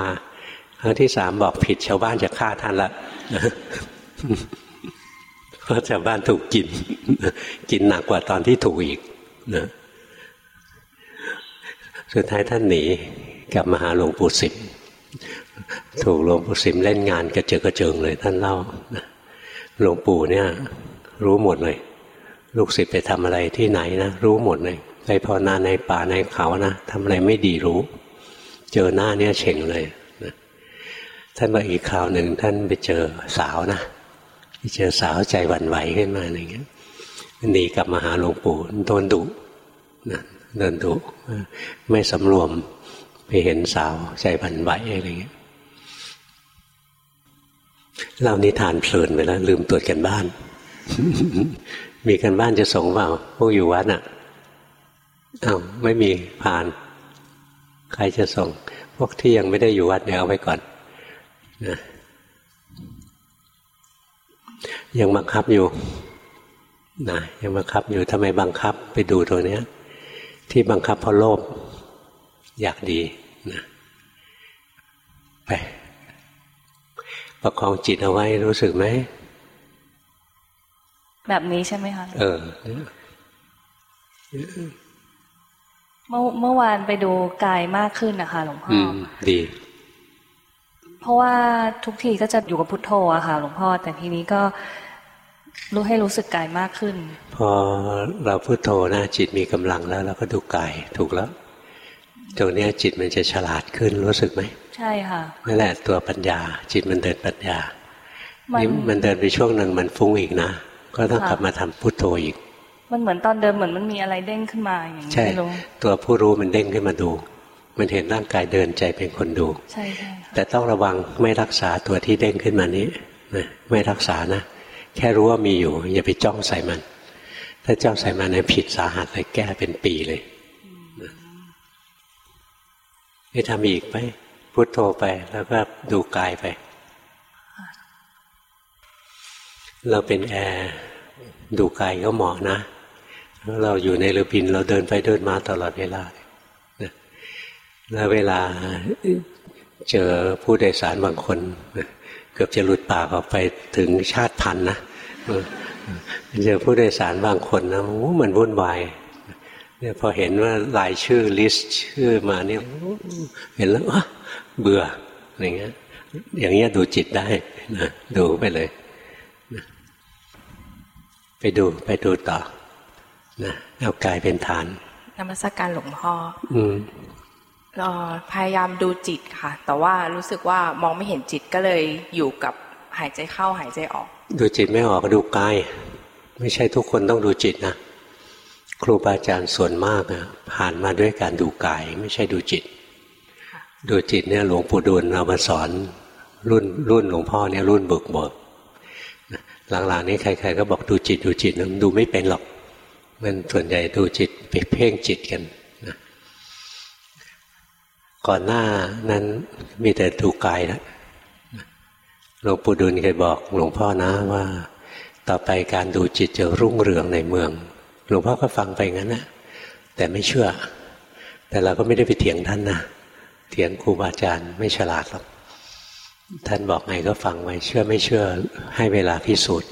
ครั้งที่สามบอกผิดชาวบ้านจะฆ่าท่านละเพราะชาวบ้านถูกกิน กินหนักกว่าตอนที่ถูกอีกนะสุดท้ายท่านหนีกลับมาหาหลวงปู่สิม ถูกหลวงปู่สิมเล่นงานกระเจิงกระเจิงเลยท่านเล่าหลวงปู่เนี่ย รู้หมดเลย ลูกศิษย์ไปทำอะไรที่ไหนนะรู้หมดเลยไปภาวนาในป่าในเขานะทำอะไรไม่ดีรู้ เจอหน้าเนี่ยเฉ่งเลยนะท่านบอกอีกคราวหนึ่งท่านไปเจอสาวนะไปเจอสาวใจหวั่นไหวขึ้นมาอย่างเงี้ยหนีกลับมาหาหลวงปู่โดนดุนะโดนดุไม่สำรวมไปเห็นสาวใจหวั่นไหวอะไรเงี้ย เรานิทานเพลินไปแล้ว ลืมตรวจกันบ้าน มีกันบ้านจะส่งเปล่าพวกอยู่วัดอะอ้าวไม่มีผ่าน ใครจะส่ง พวกที่ยังไม่ได้อยู่วัดเดี๋ยวเอาไว้ก่อนนะยังบังคับอยู่นะยังบังคับอยู่ทำไมบังคับไปดูตัวเนี้ย ที่บังคับเพราะโลภอยากดีนะไป ประคองจิตเอาไว้รู้สึกไหม แบบนี้ใช่ไหมคะ เออ เมื่อเมื่อวานไปดูกายมากขึ้นนะคะหลวงพ่อดี เพราะว่าทุกทีก็จะอยู่กับพุทโธอะค่ะ หลวงพ่อ แต่ทีนี้ก็รู้ให้รู้สึกกายมากขึ้น พอเราพุทโธนะจิตมีกำลังแล้วเราก็ดูกายถูกแล้ว ตรงนี้จิตมันจะฉลาดขึ้นรู้สึกไหมใช่ค่ะนั่นแหละตัวปัญญา จิตมันเดินปัญญานี่มันเดินไปช่วงหนึ่งมันฟุ้งอีกนะ ก็ต้องกลับมาทำพุทโธอีก มันเหมือนตอนเดิมเหมือนมันมีอะไรเด้งขึ้นมาอย่างนี้ใช่ตัวผู้รู้มันเด้งขึ้นมาดู มันเห็นร่างกายเดินใจเป็นคนดู ใช่ใช่แต่ต้องระวังไม่รักษาตัวที่เด้งขึ้นมานี้นะไม่รักษานะ แค่รู้ว่ามีอยู่ อย่าไปจ้องใส่มัน ถ้าจ้องใส่มันเนี่ยผิดสาหัสเลยแก้เป็นปีเลยนี่ ทำอีกไป พุโทโธไปแล้วก็ดูกายไป เราเป็นแอร์ดูกายก็เหมาะนะ เราอยู่ในเรือบินเราเดินไปเดินมาตลอดเวลาแล้วเวลาเจอผู้โดยสารบางคน เกือบจะหลุดปากออกไปถึงชาติพันธุ์นะเจอผู้โดยสารบางคนนะมันวุ่นวาย เนี่ยพอเห็นว่ารายชื่อลิสต์ชื่อมาเนี่ยเห็นแล้วเบื่ออย่างเงี้ย อย่างเงี้ยดูจิตได้นะดูไปเลยไปดูไปดูต่อนะเอากายเป็นฐานนมัสการหลวงพ่อ อืมพยายามดูจิตค่ะ แต่ว่ารู้สึกว่ามองไม่เห็นจิตก็เลยอยู่กับหายใจเข้าหายใจออก ดูจิตไม่ออกก็ดูกาย ไม่ใช่ทุกคนต้องดูจิตนะ ครูบาอาจารย์ส่วนมากนะผ่านมาด้วยการดูกาย ไม่ใช่ดูจิต ดูจิตเนี่ยหลวงปู่ดูลเรามาสอนรุ่นรุ่นหลวงพ่อเนี่ยรุ่นเบิกเบิกหลังๆนี้ใครๆก็บอกดูจิตดูจิตนะดูไม่เป็นหรอก มันส่วนใหญ่ดูจิตไปเพ่งจิตกันนะก่อนหน้านั้นมีแต่ดูกายนะหลวงปู่ดุลเคยบอกหลวงพ่อนะว่า ต่อไปการดูจิตจะรุ่งเรืองในเมือง หลวงพ่อก็ฟังไปงั้นนะแต่ไม่เชื่อ แต่เราก็ไม่ได้ไปเถียงท่านนะเถียงครูบาอาจารย์ไม่ฉลาดหรอกท่านบอกไงก็ฟังไว้เชื่อไม่เชื่อให้เวลาพิสูจน์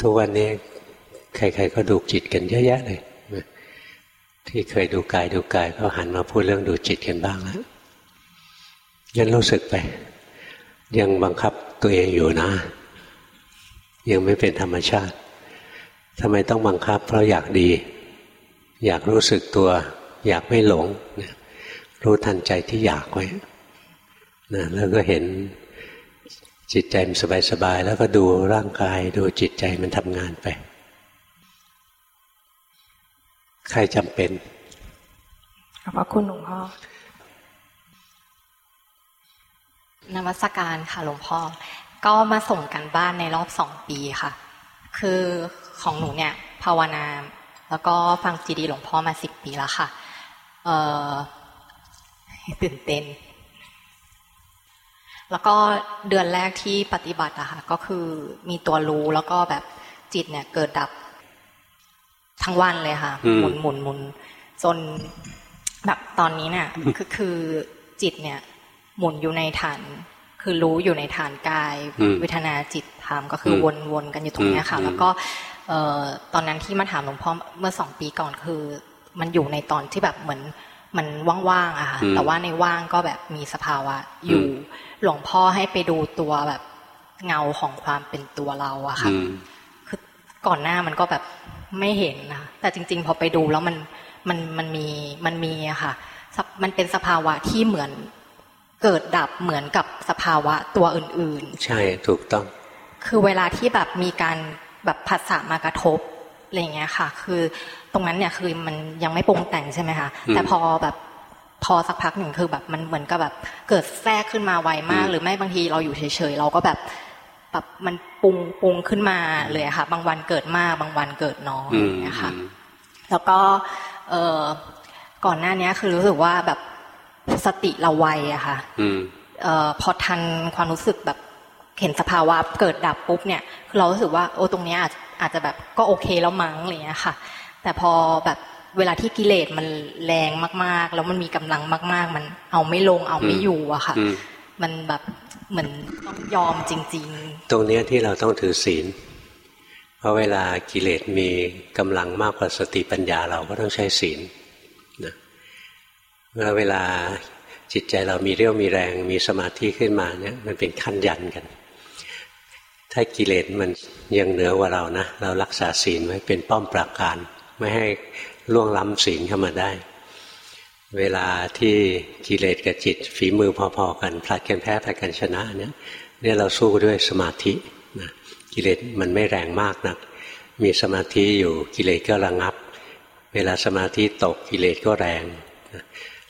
ทุกวันนี้ใคร ๆ ก็ดูจิตกันเยอะแยะเลยที่เคยดูกายดูกายก็หันมาพูดเรื่องดูจิตกันบ้างแล้วยันรู้สึกไป ยังบังคับตัวเองอยู่นะ ยังไม่เป็นธรรมชาติ ทำไมต้องบังคับ เพราะอยากดี อยากรู้สึกตัว อยากไม่หลง รู้ทันใจที่อยากไว้นะแล้วก็เห็นจิตใจมันสบายๆแล้วก็ดูร่างกาย ดูจิตใจมันทำงานไป ใครจำเป็นขอบพระคุณหลวงพ่อนวัตการค่ะหลวงพ่อ ก็มาส่งกันบ้านในรอบสองปีค่ะ คือ ของหนูเนี่ยภาวนา แล้วก็ฟังจีดีหลวงพ่อมาสิบปีแล้วค่ะ เออตื่นเต้น แล้วก็เดือนแรกที่ปฏิบัติอะค่ะก็คือมีตัวรู้แล้วก็แบบจิตเนี่ย เกิดดับทั้งวันเลยค่ะ หมุนหมุนหมุนจนแบบตอนนี้เนี่ยคือคือจิตเนี่ย หมุนอยู่ในฐาน คือรู้อยู่ในฐานกายวิทนาจิตธรรมก็คือวนวนกันอยู่ตรงนี้ค่ะ แล้วก็เออ ตอนนั้นที่มาถามหลวงพ่อเมื่อสองปีก่อนคือ มันอยู่ในตอนที่แบบเหมือนมันว่างๆอะค่ะแต่ว่าในว่างก็แบบมีสภาวะ อยู่หลวงพ่อให้ไปดูตัวแบบเงาของความเป็นตัวเราอะค่ะคือก่อนหน้ามันก็แบบไม่เห็นนะแต่จริง ๆ พอไปดูแล้วมันมันมันมีมันมีอะค่ะ มันเป็นสภาวะที่เหมือนเกิดดับเหมือนกับสภาวะตัวอื่น ๆ ใช่ถูกต้อง คือเวลาที่แบบมีการ แบบผัสสะมากระทบอะไรเงี้ยค่ะ คือตรงนั้นเนี่ยคือมันยังไม่ปรุงแต่งใช่ไหมคะแต่พอแบบพอสักพักหนึ่งคือแบบมันเหมือนกับแบบเกิดแทรกขึ้นมาไวมาก หรือไม่บางทีเราอยู่เฉยๆเราก็แบบแบบมันปรุงปรุงขึ้นมาเลยค่ะ บางวันเกิดมากบางวันเกิดน้อยนะคะแล้วก็เออก่อนหน้านี้คือรู้สึกว่าแบบสติเราไวอะค่ะเออพอทันความรู้สึกแบบ เห็นสภาวะเกิดดับปุ๊บเนี่ยคือเรารู้สึกว่าโอ้ตรงนี้อาจอาจจะแบบก็โอเคแล้วมั้งอะไรเงี้ยค่ะ แต่พอแบบเวลาที่กิเลสมันแรงมาก ๆ แล้วมันมีกำลังมาก ๆ มันเอาไม่ลงเอาไม่อยู่อะค่ะ มันแบบเหมือนต้องยอมจริง ๆ ตรงนี้ที่เราต้องถือศีล เพราะเวลากิเลสมีกำลังมากกว่าสติปัญญาเราก็ต้องใช้ศีลนะเวลาจิตใจเรามีเรี่ยวมีแรงมีสมาธิขึ้นมาเนี่ยมันเป็นขั้นยันกัน ถ้ากิเลสมันยังเหนือกว่าเรานะ เรารักษาศีลไว้เป็นป้อมปราการ ไม่ให้ล่วงล้ำศีลเข้ามาได้ เวลาที่กิเลสกับจิตฝีมือพอๆกันพลัดกันแพ้พลัดกันชนะเนี่ยเนี่ยเราสู้ด้วยสมาธินะกิเลสมันไม่แรงมากนะมีสมาธิอยู่กิเลสก็ระงับ เวลาสมาธิตกกิเลสก็แรงนะ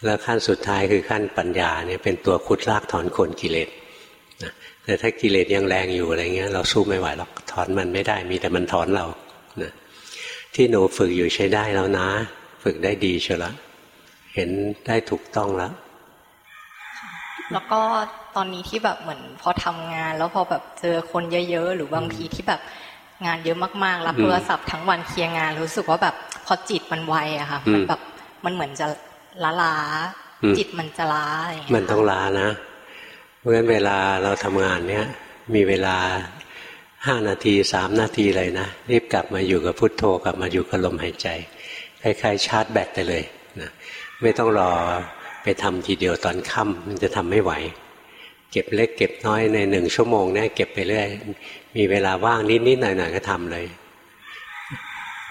แล้วขั้นสุดท้ายคือขั้นปัญญาเนี่ยเป็นตัวขุดลากถอนคนกิเลส แต่ถ้ากิเลสยังแรงอยู่อะไรเงี้ย เราสู้ไม่ไหวหรอกถอนมันไม่ได้ มีแต่มันถอนเรานะที่หนูฝึกอยู่ใช้ได้แล้วนะ ฝึกได้ดีเชียวละเห็นได้ถูกต้องแล้ว แล้วก็ตอนนี้ที่แบบเหมือนพอทำงาน แล้วพอแบบเจอคนเยอะๆ หรือบางทีที่แบบงานเยอะมากๆ รับโทรศัพท์ทั้งวันเคลียร์งานรู้สึกว่าแบบพอจิตมันไวอะค่ะมันแบบมันเหมือนจะล้าล้าจิตมันจะล้าอะไรอย่างเงี้ยมันต้องล้านะ เพราะฉะนั้นเวลาเราทำงานเนี้ยมีเวลาห้านาทีสามนาทีเลยนะ รีบกลับมาอยู่กับพุทโธกลับมาอยู่กับลมหายใจคล้ายๆชาร์จแบตไปเลยนะไม่ต้องรอไปทำทีเดียวตอนค่ำมันจะทำไม่ไหว เก็บเล็กเก็บน้อยในหนึ่งชั่วโมงเนี่ยเก็บไปเรื่อยมีเวลาว่างนิดๆหน่อยๆก็ทำเลย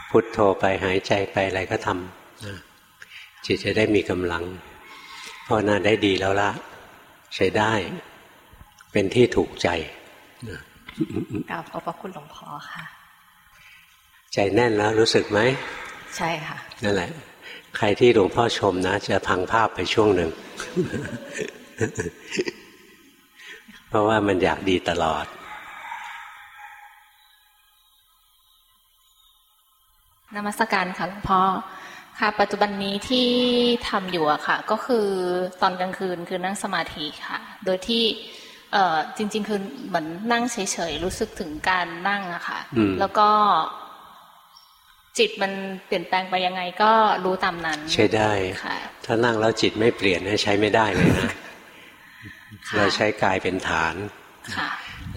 พุทโธไปหายใจไปอะไรก็ทำนะจิตจะได้มีกำลังพอนาได้ดีแล้วละ ใช้ได้ เป็นที่ถูกใจกราบขอบพระคุณหลวงพ่อค่ะ ใจแน่นแล้วรู้สึกไหม ใช่ค่ะ นั่นแหละ ใครที่หลวงพ่อชมนะ จะพังภาพไปช่วงหนึ่ง เพราะว่ามันอยากดีตลอด นมัสการค่ะหลวงพ่อ ค่ะ ปัจจุบันนี้ที่ทำอยู่อะค่ะ ก็คือตอนกลางคืนคือนั่งสมาธิค่ะ โดยที่เออจริง ๆ คือเหมือนนั่งเฉยๆรู้สึกถึงการนั่งอะค่ะ แล้วก็ จิตมันเปลี่ยนแปลงไปยังไงก็รู้ตามนั้น ใช่ได้ค่ะ ถ้านั่งแล้วจิตไม่เปลี่ยนใช้ไม่ได้เลยนะเราใช้กายเป็นฐานค่ะ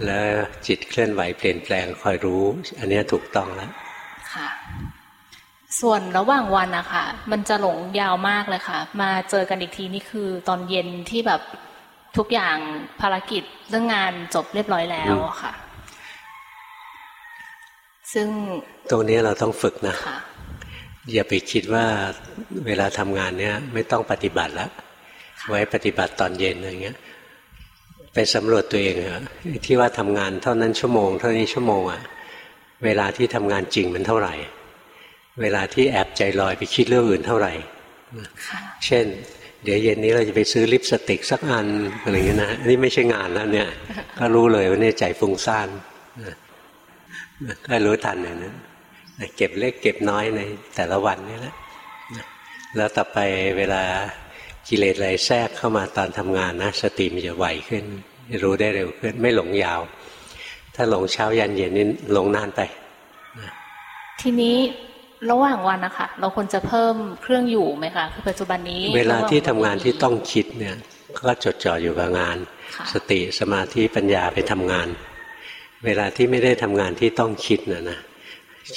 แล้วจิตเคลื่อนไหวเปลี่ยนแปลงคอยรู้ อันนี้ถูกต้องแล้วค่ะ ส่วนระหว่างวันนะคะมันจะหลงยาวมากเลยค่ะ มาเจอกันอีกทีนี่คือตอนเย็นที่แบบทุกอย่างภารกิจเรื่องงานจบเรียบร้อยแล้วค่ะ ซึ่งตรงนี้เราต้องฝึกนะะอย่าไปคิดว่าเวลาทำงานเนี้ยไม่ต้องปฏิบัติแล้วไว้ปฏิบัติตอนเย็นอะไรเงี้ยไปสำรวจตัวเองเหรอที่ว่าทำงานเท่านั้นชั่วโมง เท่านี้ชั่วโมงอะเวลาที่ทำงานจริงมันเท่าไหร่ เวลาที่แอบใจลอยไปคิดเรื่องอื่นเท่าไหร่เช่น เดี๋ยวเย็นนี้เราจะไปซื้อลิปสติกสักอันอะไรเงี้ยนะนี่ไม่ใช่งานแล้วเนี่ย ก็รู้เลยว่าเนี่ยใจฟุ้งซ่านก็รู้ทันอย่างนั้นเก็บเล็กเก็บน้อยในแต่ละวันนี่แหละแล้วต่อไปเวลากิเลสอะไรแทรกเข้ามาตอนทำงานนะสติมันจะไวขึ้น รู้ได้เร็วขึ้น ไม่หลงยาว ถ้าหลงเช้ายันเย็นนี่หลงนานไปทีนี้ ระหว่างวันนะคะเราควรจะเพิ่มเครื่องอยู่ไหมคะคือปัจจุบันนี้ เวลาที่ทำงานที่ต้องคิดเนี่ยก็จดจ่ออยู่กับงาน สติสมาธิปัญญาไปทำงาน เวลาที่ไม่ได้ทำงานที่ต้องคิดน่ะนะ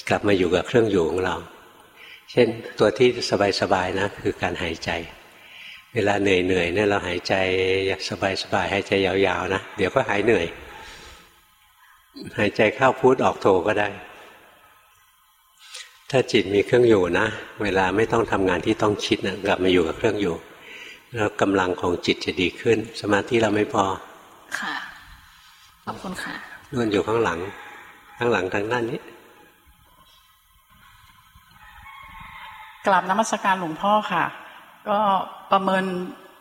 กลับมาอยู่กับเครื่องอยู่ของเรา เช่นตัวที่สบายๆนะคือการหายใจ เวลาเหนื่อยๆเนี่ยเราหายใจอยากสบายๆหายใจยาวๆนะเดี๋ยวก็หายเหนื่อย หายใจเข้าพุทออกโทก็ได้ ถ้าจิตมีเครื่องอยู่นะ เวลาไม่ต้องทำงานที่ต้องคิดนะกลับมาอยู่กับเครื่องอยู่ แล้วกำลังของจิตจะดีขึ้น สมาธิเราไม่พอ ค่ะ ขอบคุณค่ะนู่นอยู่ข้างหลัง ข้างหลังทางด้านนี้กราบนมัสการหลวงพ่อค่ะ ก็ประเมิน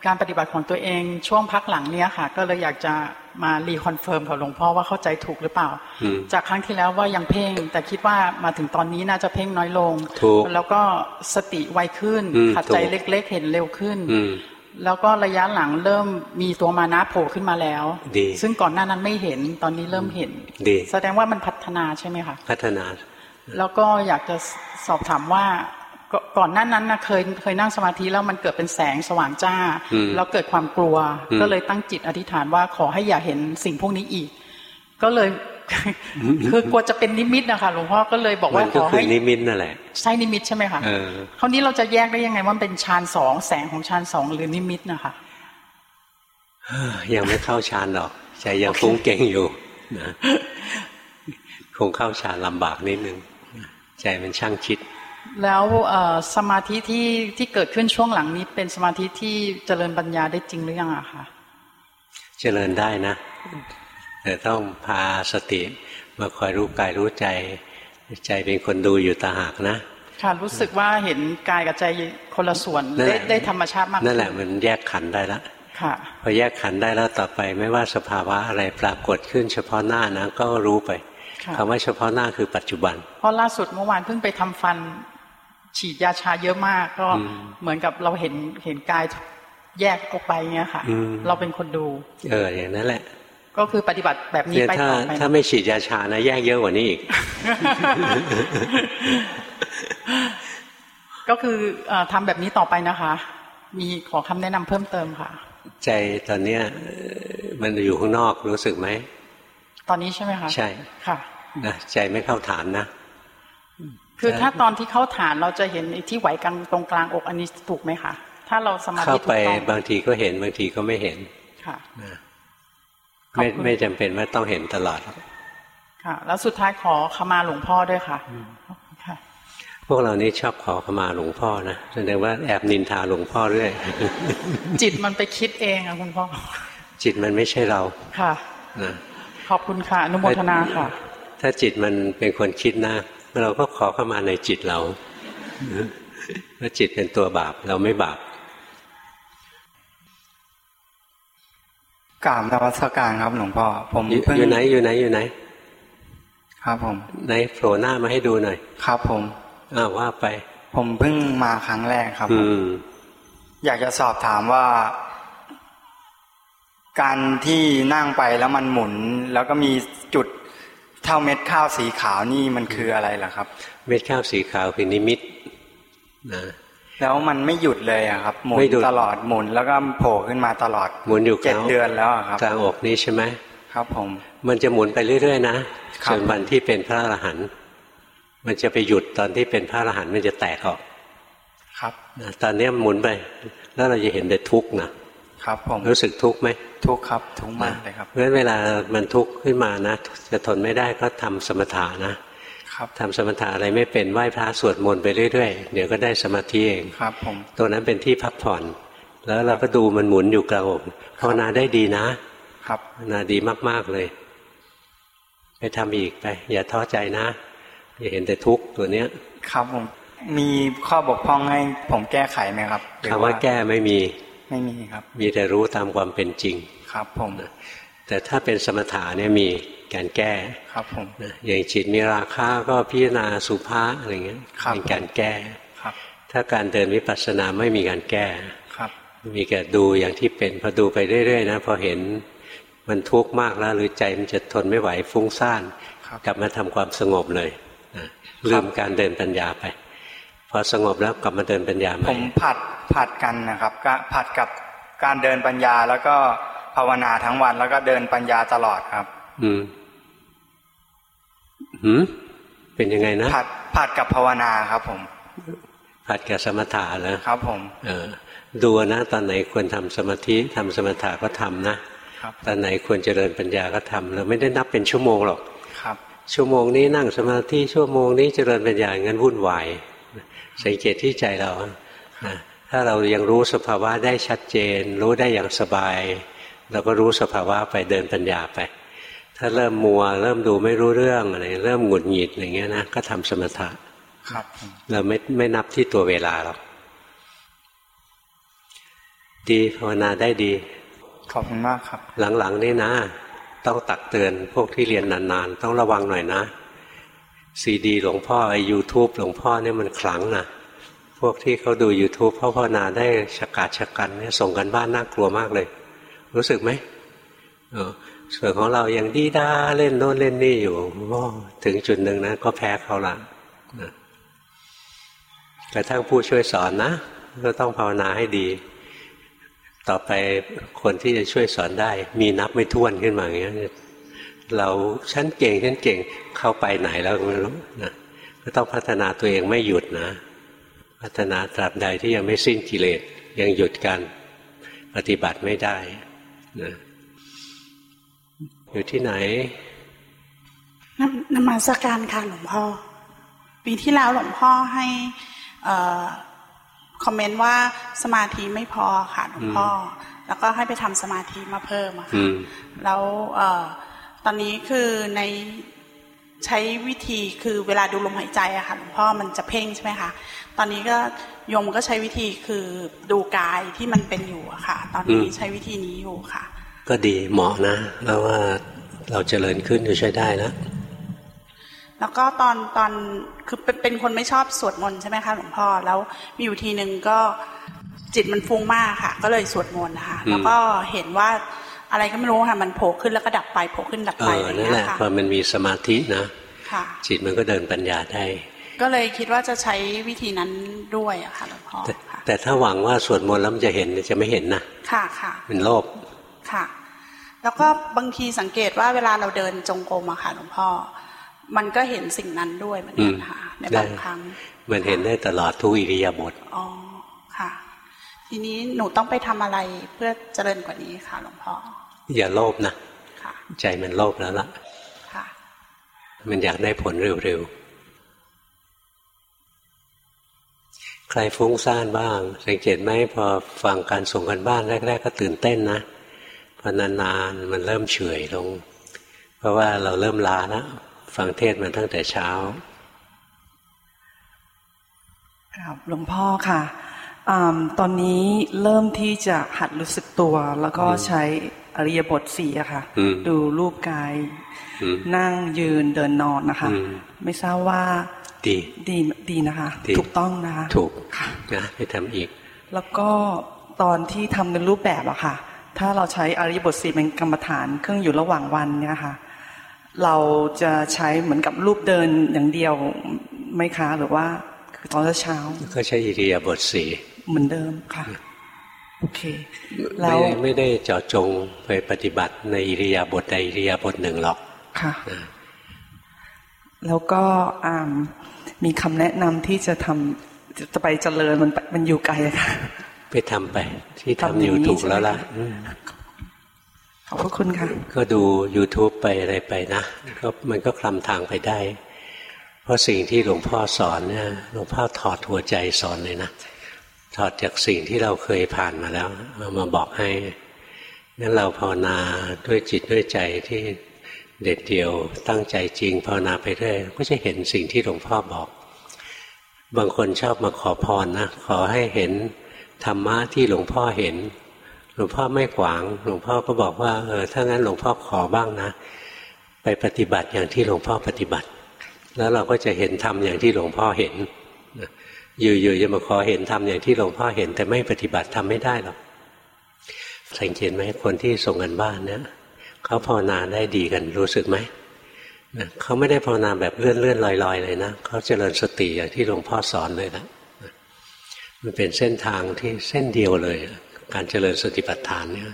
การปฏิบัติของตัวเองช่วงพักหลังเนี้ยค่ะ ก็เลยอยากจะ มา reconfirm กับหลวงพ่อว่าเข้าใจถูกหรือเปล่า จากครั้งที่แล้วว่ายังเพ่ง แต่คิดว่ามาถึงตอนนี้น่าจะเพ่งน้อยลง แล้วก็สติไวขึ้นขัดใจเล็ก ๆ เห็นเร็วขึ้น แล้วก็ระยะหลังเริ่มมีตัวมานะโผล่ขึ้นมาแล้ว ซึ่งก่อนหน้านั้นไม่เห็นตอนนี้เริ่มเห็น แสดงว่ามันพัฒนาใช่ไหมคะ พัฒนา แล้วก็อยากจะสอบถามว่า ก่อนหน้านั้นนะเคยเคยนั่งสมาธิแล้วมันเกิดเป็นแสงสว่างจ้า แล้วเกิดความกลัว ก็เลยตั้งจิตอธิษฐานว่าขอให้อย่าเห็นสิ่งพวกนี้อีก ก็เลยคือกลัวจะเป็นนิมิตนะคะหลวงพ่อก็เลยบอกว่าขอให้นิมิตนั่นแหละใช่นิมิตใช่ไหมคะคราวนี้เราจะแยกได้ยังไงว่าเป็นฌานสองแสงของฌานสองหรือนิมิตนะคะยังไม่เข้าฌานหรอกใจยังฟุ้งเก่งอยู่นะคงเข้าฌานลำบากนิดนึงใจมันช่างคิด แล้วสมาธิที่ที่เกิดขึ้นช่วงหลังนี้ เป็นสมาธิที่เจริญปัญญาได้จริงหรือยังอะคะเจริญได้นะ แต่ต้องพาสติมาคอยรู้กายรู้ใจ ใจเป็นคนดูอยู่ตาหากนะค่ะรู้สึกว่าเห็นกายกับใจคนละส่วนได้ได้ธรรมชาติมากนั่นแหละมันแยกขันได้ละค่ะพอแยกขันได้แล้วต่อไปไม่ว่าสภาวะอะไรปรากฏขึ้น เฉพาะหน้านะก็รู้ไปคำว่าเฉพาะหน้าคือปัจจุบันเพราะล่าสุดเมื่อวานเพิ่งไปทำฟัน ฉีดยาชาเยอะมาก ก็เหมือนกับเราเห็นเห็นกายแยกออกไปเงี้ยค่ะ เราเป็นคนดู เอออย่างนั้นแหละ ก็คือปฏิบัติแบบนี้ไปต่อไปถ้าไม่ฉีดยาชานะแยกเยอะกว่านี้อีก ก็คือทำแบบนี้ต่อไปนะคะ มีขอคำแนะนำเพิ่มเติมค่ะ ใจตอนเนี้ย มันอยู่ข้างนอกรู้สึกไหม ตอนนี้ใช่ไหมคะ ใช่ค่ะนะใจไม่เข้าฐานนะ คือถ้าตอนที่เข้าฐานเราจะเห็นที่ไหวกลางตรงกลางอกอันนี้ถูกไหมคะถ้าเราสมาธิเข้าไปบางทีก็เห็นบางทีก็ไม่เห็นค่ะไม่ไม่จำเป็นว่าต้องเห็นตลอดค่ะ แล้วสุดท้ายขอขมาหลวงพ่อด้วยค่ะพวกเรานี่ชอบขอขมาหลวงพ่อนะแสดงว่าแอบนินทาหลวงพ่อเรื่อยจิตมันไปคิดเองอะคุณพ่อ จิตมันไม่ใช่เราค่ะนะขอบคุณค่ะอนุโมทนาค่ะ ถ้าจิตมันเป็นคนคิดนะ เราก็ขอเข้ามาในจิตเราถ้าจิตเป็นตัวบาปเราไม่บาปกราบนวัสการครับ หลวงพ่อผมอยู่ไหนอยู่ไหนอยู่ไหน ครับผมไหนโผล่หน้ามาให้ดูหน่อย ครับผมอ้าวว่าไป ผมเพิ่งมาครั้งแรกครับอือยากจะสอบถามว่า การที่นั่งไปแล้วมันหมุน แล้วก็มีจุด เท่าเม็ดข้าวสีขาวนี่มันคืออะไรล่ะครับ เม็ดข้าวสีขาวคือนิมิตนะแล้วมันไม่หยุดเลยอะครับหมุนตลอดหมุนแล้วก็โผล่ขึ้นมาตลอดหมุนอยู่เจ็ดเดือนแล้วครับกลางอกนี้ใช่ไหมครับผมมันจะหมุนไปเรื่อยๆนะจนวันที่เป็นพระอรหันต์มันจะไปหยุดตอนที่เป็นพระอรหันต์มันจะแตกออก ครับตอนนี้หมุนไป แล้วเราจะเห็นแต่ทุกข์นะ ครับผมรู้สึกทุกข์ไหมทุกข์ครับ ทุกข์มากเลยครับเพราะฉะนั้นเวลามันทุกข์ขึ้นมานะจะทนไม่ได้ก็ทำสมถะนะทำสมถะอะไรไม่เป็นไหว้พระสวดมนต์ไปเรื่อยๆ เดี๋ยวก็ได้สมาธิเองครับผมตัวนั้นเป็นที่พักผ่อน แล้วเราก็ดูมันหมุนอยู่กลางอกภาวนาได้ดีนะ ครับภาวนาดีมากๆเลย ไปทำอีกไป อย่าท้อใจนะ อย่าเห็นแต่ทุกข์ตัวเนี้ย ครับผมมีข้อบกพร่องให้ผมแก้ไขไหมครับคำว่าแก้ไม่มี ไม่มีครับ มีแต่รู้ตามความเป็นจริงครับผมแต่ถ้าเป็นสมถะเนี่ยมีการแก้ครับผมอย่างจิตมีราคาก็พิจารณาสุภาอะไรเงี้ยเป็นการแก้ครับ ถ้าการเดินวิปัสสนาไม่มีการแก้ครับ มีแก่ดูอย่างที่เป็นพอดูไปเรื่อยๆนะพอเห็นมันทุกข์มากแล้วหรือใจมันจะทนไม่ไหวฟุ้งซ่านกลับมาทำความสงบเลยลืมการเดินปัญญาไป พอสงบแล้วกลับมาเดินปัญญาใหม่ผมผัดผัดกันนะครับก็ผัดกับการเดินปัญญาแล้วก็ภาวนาทั้งวันแล้วก็เดินปัญญาตลอดครับ อืมหืมเป็นยังไงนะผัดผัดกับภาวนาครับ ผมผัดกับสมถะแล้วครับ ผม เออ ดูนะ ตอนไหนควรทำสมาธิทำสมถะก็ทำนะตอนไหนควรเจริญปัญญาก็ทำเราไม่ได้นับเป็นชั่วโมงหรอกครับ ชั่วโมงนี้นั่งสมาธิชั่วโมงนี้เจริญปัญญางั้นวุ่นวาย สังเกตที่ใจเราถ้าเรายังรู้สภาวะได้ชัดเจน รู้ได้อย่างสบาย เราก็รู้สภาวะไปเดินปัญญาไป ถ้าเริ่มมัว เริ่มดูไม่รู้เรื่องอะไรเริ่มหงุดหงิดอะไรเงี้ยนะก็ทำสมถะครับเราไม่ไม่นับที่ตัวเวลาหรอกดีภาวนาได้ดี ขอบคุณมากครับ หลังๆนี่นะ ต้องตักเตือนพวกที่เรียนนานๆ ต้องระวังหน่อยนะ ซีดีหลวงพ่อไอยูทูบหลวงพ่อเนี่ยมันขลังนะพวกที่เขาดู YouTube เพราภาวนาได้ฉกาดฉกันเนี่ยส่งกันบ้านน่ากลัวมากเลย รู้สึกไหมส่วนของเรายังดีด้าเล่นโน่นเล่นนี่อยู่ถึงจุดหนึ่งนะก็แพ้เขาละกระทั่งผู้ช่วยสอนนะ ก็ต้องภาวนาให้ดี ต่อไปคนที่จะช่วยสอนได้ มีนับไม่ถ้วนขึ้นมาอย่างเงี้ย เราฉันเก่งฉันเก่งเข้าไปไหนแล้วไม่รู้นะก็ต้องพัฒนาตัวเองไม่หยุดนะ พัฒนาตราบใดที่ยังไม่สิ้นกิเลสยังหยุดการปฏิบัติไม่ได้นะอยู่ที่ไหนนมัสการค่ะหลวงพ่อปีที่แล้วหลวงพ่อให้คอมเมนต์ว่าสมาธิไม่พอค่ะหลวงพ่อ แล้วก็ให้ไปทำสมาธิมาเพิ่มค่ะแล้ว ตอนนี้คือในใช้วิธีคือเวลาดูลมหายใจอะค่ะหลวงพ่อมันจะเพ่งใช่ไหมคะตอนนี้ก็โยมก็ใช้วิธีคือดูกายที่มันเป็นอยู่อะค่ะ ตอนนี้ใช้วิธีนี้อยู่ค่ะ ก็ดีเหมาะนะแล้วว่าเราเจริญขึ้นอยู่ใช้ได้แล้วแล้วก็ตอนตอนคือเป็นเป็นคนไม่ชอบสวดมนต์ใช่ไหมคะหลวงพ่อแล้วมีอยู่ทีหนึ่งก็จิตมันฟุ้งมากค่ะ ก็เลยสวดมนต์ค่ะแล้วก็เห็นว่า อะไรก็ไม่รู้ค่ะมันโผล่ขึ้นแล้วก็ดับไปโผล่ขึ้นดับไปอะไรอย่างเงี้ยค่ะพอมันมีสมาธินะจิตมันก็เดินปัญญาได้ ก็เลยคิดว่าจะใช้วิธีนั้นด้วยอะค่ะหลวงพ่อแต่ถ้าหวังว่าสวดมนต์แล้วมันจะเห็นจะไม่เห็นนะค่ะค่ะเป็นโลภค่ะ แล้วก็บางทีสังเกตว่าเวลาเราเดินจงกรมอะค่ะหลวงพ่อมันก็เห็นสิ่งนั้นด้วยเหมือนกันค่ะในบางครั้ง มันเห็นได้ตลอดทุกอิริยาบถอ๋อค่ะ ทีนี้หนูต้องไปทำอะไรเพื่อเจริญกว่านี้ค่ะหลวงพ่ออย่าโลภนะใจมันโลภแล้วล่ะมันอยากได้ผลเร็วๆ ใครฟุ้งซ่านบ้าง สังเกตไหมพอฟังการส่งกันบ้านแรก ๆ ก็ตื่นเต้นนะพอนานๆมันเริ่มเฉยลง เพราะว่าเราเริ่มลาแล้วฟังเทศมาตั้งแต่เช้าครับหลวงพ่อค่ะอ ตอนนี้เริ่มที่จะหัดรู้สึกตัว แล้วก็ใช้อริยบทสี่อะค่ะ ดูรูปกาย นั่งยืนเดินนอนนะคะ ไม่ทราบว่าดีดีดีนะคะ ถูกต้องนะคะ ถูกค่ะนะไปทำอีก แล้วก็ตอนที่ทำในรูปแบบอะค่ะ ถ้าเราใช้อริยบทสี่เป็นกรรมฐานเครื่องอยู่ระหว่างวันเนี่ยค่ะ เราจะใช้เหมือนกับรูปเดินอย่างเดียวไหมคะหรือว่าคือ ตอนเช้า ก็ใช้อิริยาบถสี่เหมือนเดิมค่ะ โอเค แล้วไม่ได้เจาะจงไปปฏิบัติในอิริยาบถใดอิริยาบถหนึ่งหรอก ค่ะ แล้วก็มีคำแนะนำที่จะทำจะไปเจริญมันมันอยู่ไกลค่ะ ไปทำไป ที่ทำอยู่ถูกแล้วล่ะขอบพระคุณค่ะ ก็ดู YouTube ไปอะไรไปนะก็มันก็คลำทางไปได้ เพราะสิ่งที่หลวงพ่อสอนเนี่ยหลวงพ่อถอดหัวใจสอนเลยนะถอดจากสิ่งที่เราเคยผ่านมาแล้วเอามาบอกให้งั้นเราภาวนาด้วยจิตด้วยใจที่เด็ดเดี่ยวตั้งใจจริงภาวนาไปเรื่อยก็จะเห็นสิ่งที่หลวงพ่อบอก บางคนชอบมาขอพรนะขอให้เห็นธรรมะที่หลวงพ่อเห็น หลวงพ่อไม่ขวาง หลวงพ่อก็บอกว่าเออถ้างั้นหลวงพ่อขอบ้างนะ ไปปฏิบัติอย่างที่หลวงพ่อปฏิบัติ แล้วเราก็จะเห็นธรรมอย่างที่หลวงพ่อเห็นอยู่ๆจะมาขอเห็นทำอย่างที่หลวงพ่อเห็น แต่ไม่ปฏิบัติทำไม่ได้หรอกสังเกตไหมคนที่ส่งกันบ้านเนี่ยเขาภาวนาได้ดีกันรู้สึกไหมเขาไม่ได้ภาวนาแบบเลื่อนเลื่อนลอยลอยเลยนะเขาเจริญสติอย่างที่หลวงพ่อสอนเลยนะมันเป็นเส้นทางที่เส้นเดียวเลย การเจริญสติปัฏฐานเนี่ย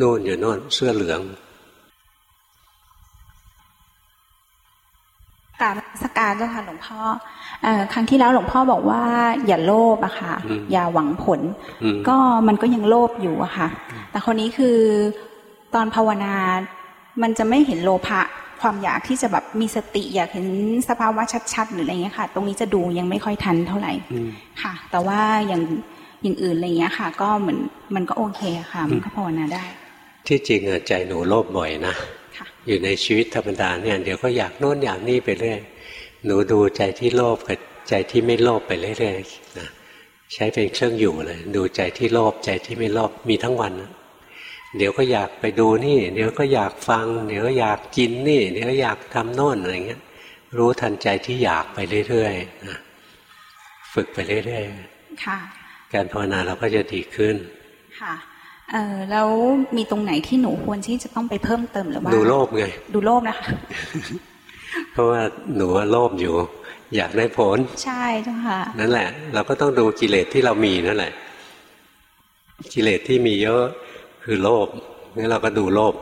นู่นอยู่นู่นเสื้อเหลือง กราบสการเจ้าค่ะหลวงพ่อครั้งที่แล้วหลวงพ่อบอกว่า อย่าโลภอะค่ะ อย่าหวังผล ก็มันก็ยังโลภอยู่อะค่ะ แต่คนนี้คือตอนภาวนา มันจะไม่เห็นโลภะความอยากที่จะแบบมีสติอยากเห็นสภาวะชัดๆ หรืออะไรเงี้ยค่ะ ตรงนี้จะดูยังไม่ค่อยทันเท่าไหร่ค่ะ แต่ว่าอย่างอย่างอื่นอะไรเงี้ยค่ะ ก็เหมือนมันก็โอเคค่ะ มันก็ภาวนาได้ ที่จริงใจหนูโลภบ่อยนะ อยู่ในชีวิตธรรมดาเนี่ยเดี๋ยวก็อยากโน่นอยากนี่ไปเรื่อยหนูดูใจที่โลภกับใจที่ไม่โลภไปเรื่อยๆนะใช้เป็นเครื่องอยู่เลย ดูใจที่โลภใจที่ไม่โลภมีทั้งวันนะเดี๋ยวก็อยากไปดูนี่ เดี๋ยวก็อยากฟัง เดี๋ยวก็อยากกินนี่ เดี๋ยวก็อยากทำโน่นอะไรเงี้ย รู้ทันใจที่อยากไปเรื่อยๆนะฝึกไปเรื่อยๆค่ะการภาวนาเราก็จะดีขึ้น ค่ะ เออแล้วมีตรงไหนที่หนูควรที่จะต้องไปเพิ่มเติมหรือว่าดูโลภไง ดูโลภนะคะเพราะว่าหนูโลภอยู่ อยากได้ผล ใช่จ้ะค่ะ นั่นแหละ เราก็ต้องดูกิเลสที่เรามีนั่นแหละ กิเลสที่มีเยอะคือโลภงั้นเราก็ดูโลภ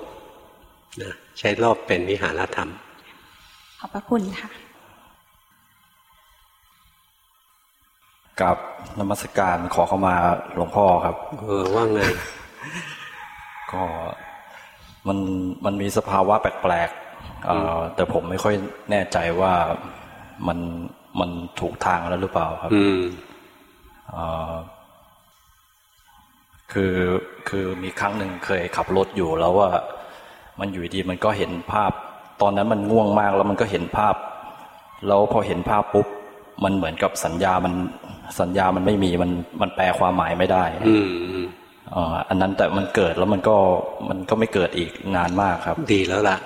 นะใช้โลภเป็นวิหารธรรม ขอบพระคุณค่ะกับนมัสการขอเข้ามาหลวงพ่อครับ เออว่าไง ก็มันมันมีสภาวะแปลกๆแต่ผมไม่ค่อยแน่ใจว่ามันมันถูกทางแล้วหรือเปล่าครับคือคือมีครั้งหนึ่งเคยขับรถอยู่แล้วว่า มันอยู่ดีมันก็เห็นภาพ ตอนนั้นมันง่วงมากแล้วมันก็เห็นภาพ แล้วพอเห็นภาพปุ๊บมันเหมือนกับสัญญามันสัญญามันไม่มีมันมันแปลความหมายไม่ได้ อืม อันนั้นแต่มันเกิดแล้วมันก็มันก็ไม่เกิดอีกนานมากครับ ดีแล้วล่ะ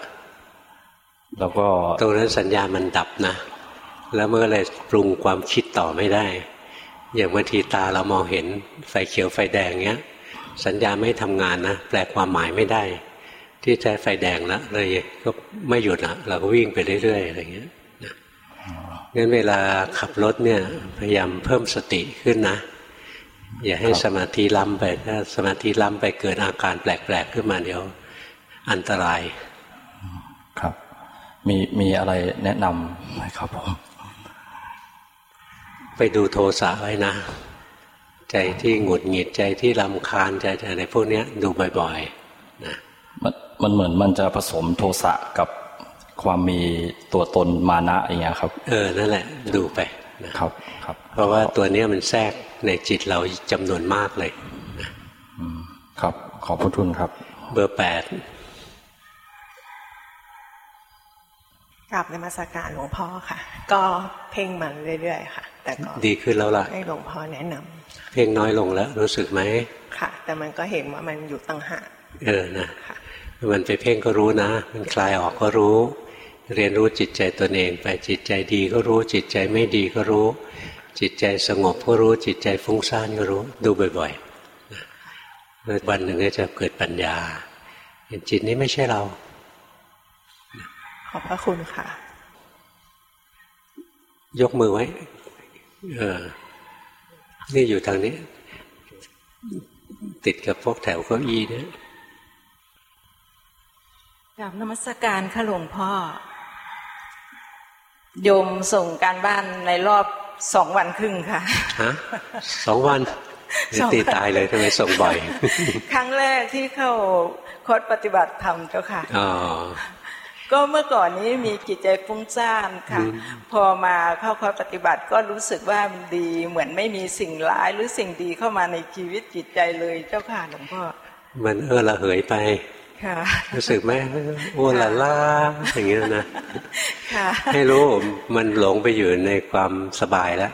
แล้วก็ตรงนั้นสัญญามันดับนะ แล้วเมื่อไรปรุงความคิดต่อไม่ได้ อย่างบางทีตาเรามองเห็นไฟเขียวไฟแดงเงี้ย สัญญาไม่ทำงานนะแปลความหมายไม่ได้ ที่ใช้ไฟแดงแล้วเลยก็ไม่หยุดอะเราก็วิ่งไปเรื่อยๆอะไรเงี้ยงั้นเวลาขับรถเนี่ยพยายามเพิ่มสติขึ้นนะ อย่าให้สมาธิล้ำไปถ้าสมาธิล้ำไปเกิดอาการแปลกๆขึ้นมาเดี๋ยว อันตราย ครับ มีมีอะไรแนะนำไหมครับผมไปดูโทสะไว้นะ ใจที่หงุดหงิดใจที่ลำคาญใจอะไรพวกนี้ดูบ่อยๆนะมันมันเหมือนมันจะผสมโทสะกับความมีตัวตนมานะอย่างเงี้ยครับ เออนั่นแหละ ดูไปนะครับครับ เพราะว่าตัวนี้มันแทรก ในจิตเราจำนวนมากเลยครับ ขอบพระคุณครับ เบอร์แปดกลับในมาสการหลวงพ่อค่ะ ก็เพ่งมันเรื่อยๆค่ะ แต่ก็ดีขึ้นแล้วล่ะให้หลวงพ่อแนะนำเพ่งน้อยลงแล้ว รู้สึกไหมค่ะ แต่มันก็เห็นว่ามันอยู่ตั้งหากเออนะมันไปเพ่งก็รู้นะ มันคลายออกก็รู้ เรียนรู้จิตใจตนเองไปจิตใจดีก็รู้จิตใจไม่ดีก็รู้ จิตใจสงบก็รู้ จิตใจฟุ้งซ่านก็รู้ ดูบ่อยๆวันหนึ่งก็จะเกิดปัญญาเห็นจิตนี้ไม่ใช่เรา ขอบพระคุณค่ะ ยกมือไว้ เออ นี่อยู่ทางนี้ ติดกับพวกแถวเก้าอี้เนี่ยกราบนมัสการค่ะหลวงพ่อ โยมส่งการบ้านในรอบ สองวันครึ่งค่ะฮะสองวันตีตายเลยทำไมส่งบ่อยครั้งแรกที่เข้าคอร์สปฏิบัติธรรมเจ้าค่ะอ๋อก็เมื่อก่อนนี้มีจิตใจฟุ้งซ่านค่ะ พอมาเข้าคอร์สปฏิบัติก็รู้สึกว่ามันดีเหมือนไม่มีสิ่งร้ายหรือสิ่งดีเข้ามาในชีวิตจิตใจเลยเจ้าค่ะหลวงพ่อมันเอ้อระเหยไป รู้สึกไหมโอ้ละล่าอย่างเงี้ยนะให้รู้มันหลงไปอยู่ในความสบายแล้ว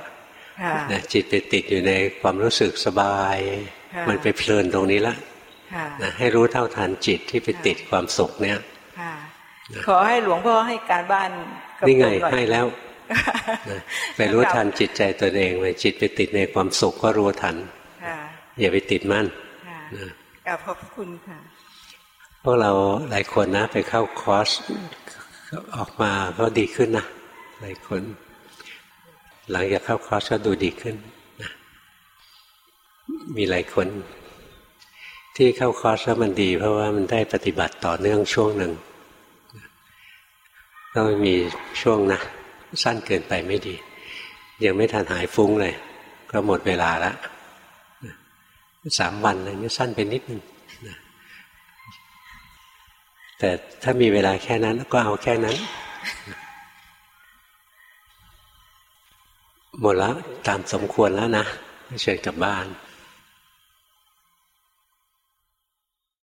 นะจิตไปติดอยู่ในความรู้สึกสบาย มันไปเพลินตรงนี้ละนะให้รู้เท่าทันจิตที่ไปติดความสุขเนี้ยขอให้หลวงพ่อให้การบ้านนี่ไงให้แล้วไปรู้ทันจิตใจตัวเองเลยจิตไปติดในความสุขก็รู้ทันอย่าไปติดมั่นขอบคุณค่ะ พวกเราหลายคนนะไปเข้าคอร์สออกมาก็ดีขึ้นนะหลายคน หลังจากเข้าคอร์สก็ดูดีขึ้นนะมีหลายคน ที่เข้าคอร์สแล้วมันดี เพราะว่ามันได้ปฏิบัติต่อเนื่องช่วงหนึ่งก็มีช่วงนะสั้นเกินไปไม่ดี ยังไม่ทันหายฟุ้งเลย ก็หมดเวลาแล้วสามวันอะไรนี้ยสั้นไปนิดนึง แต่ถ้ามีเวลาแค่นั้นก็เอาแค่นั้น หมดแล้วตามสมควรแล้วนะเชิญกลับบ้าน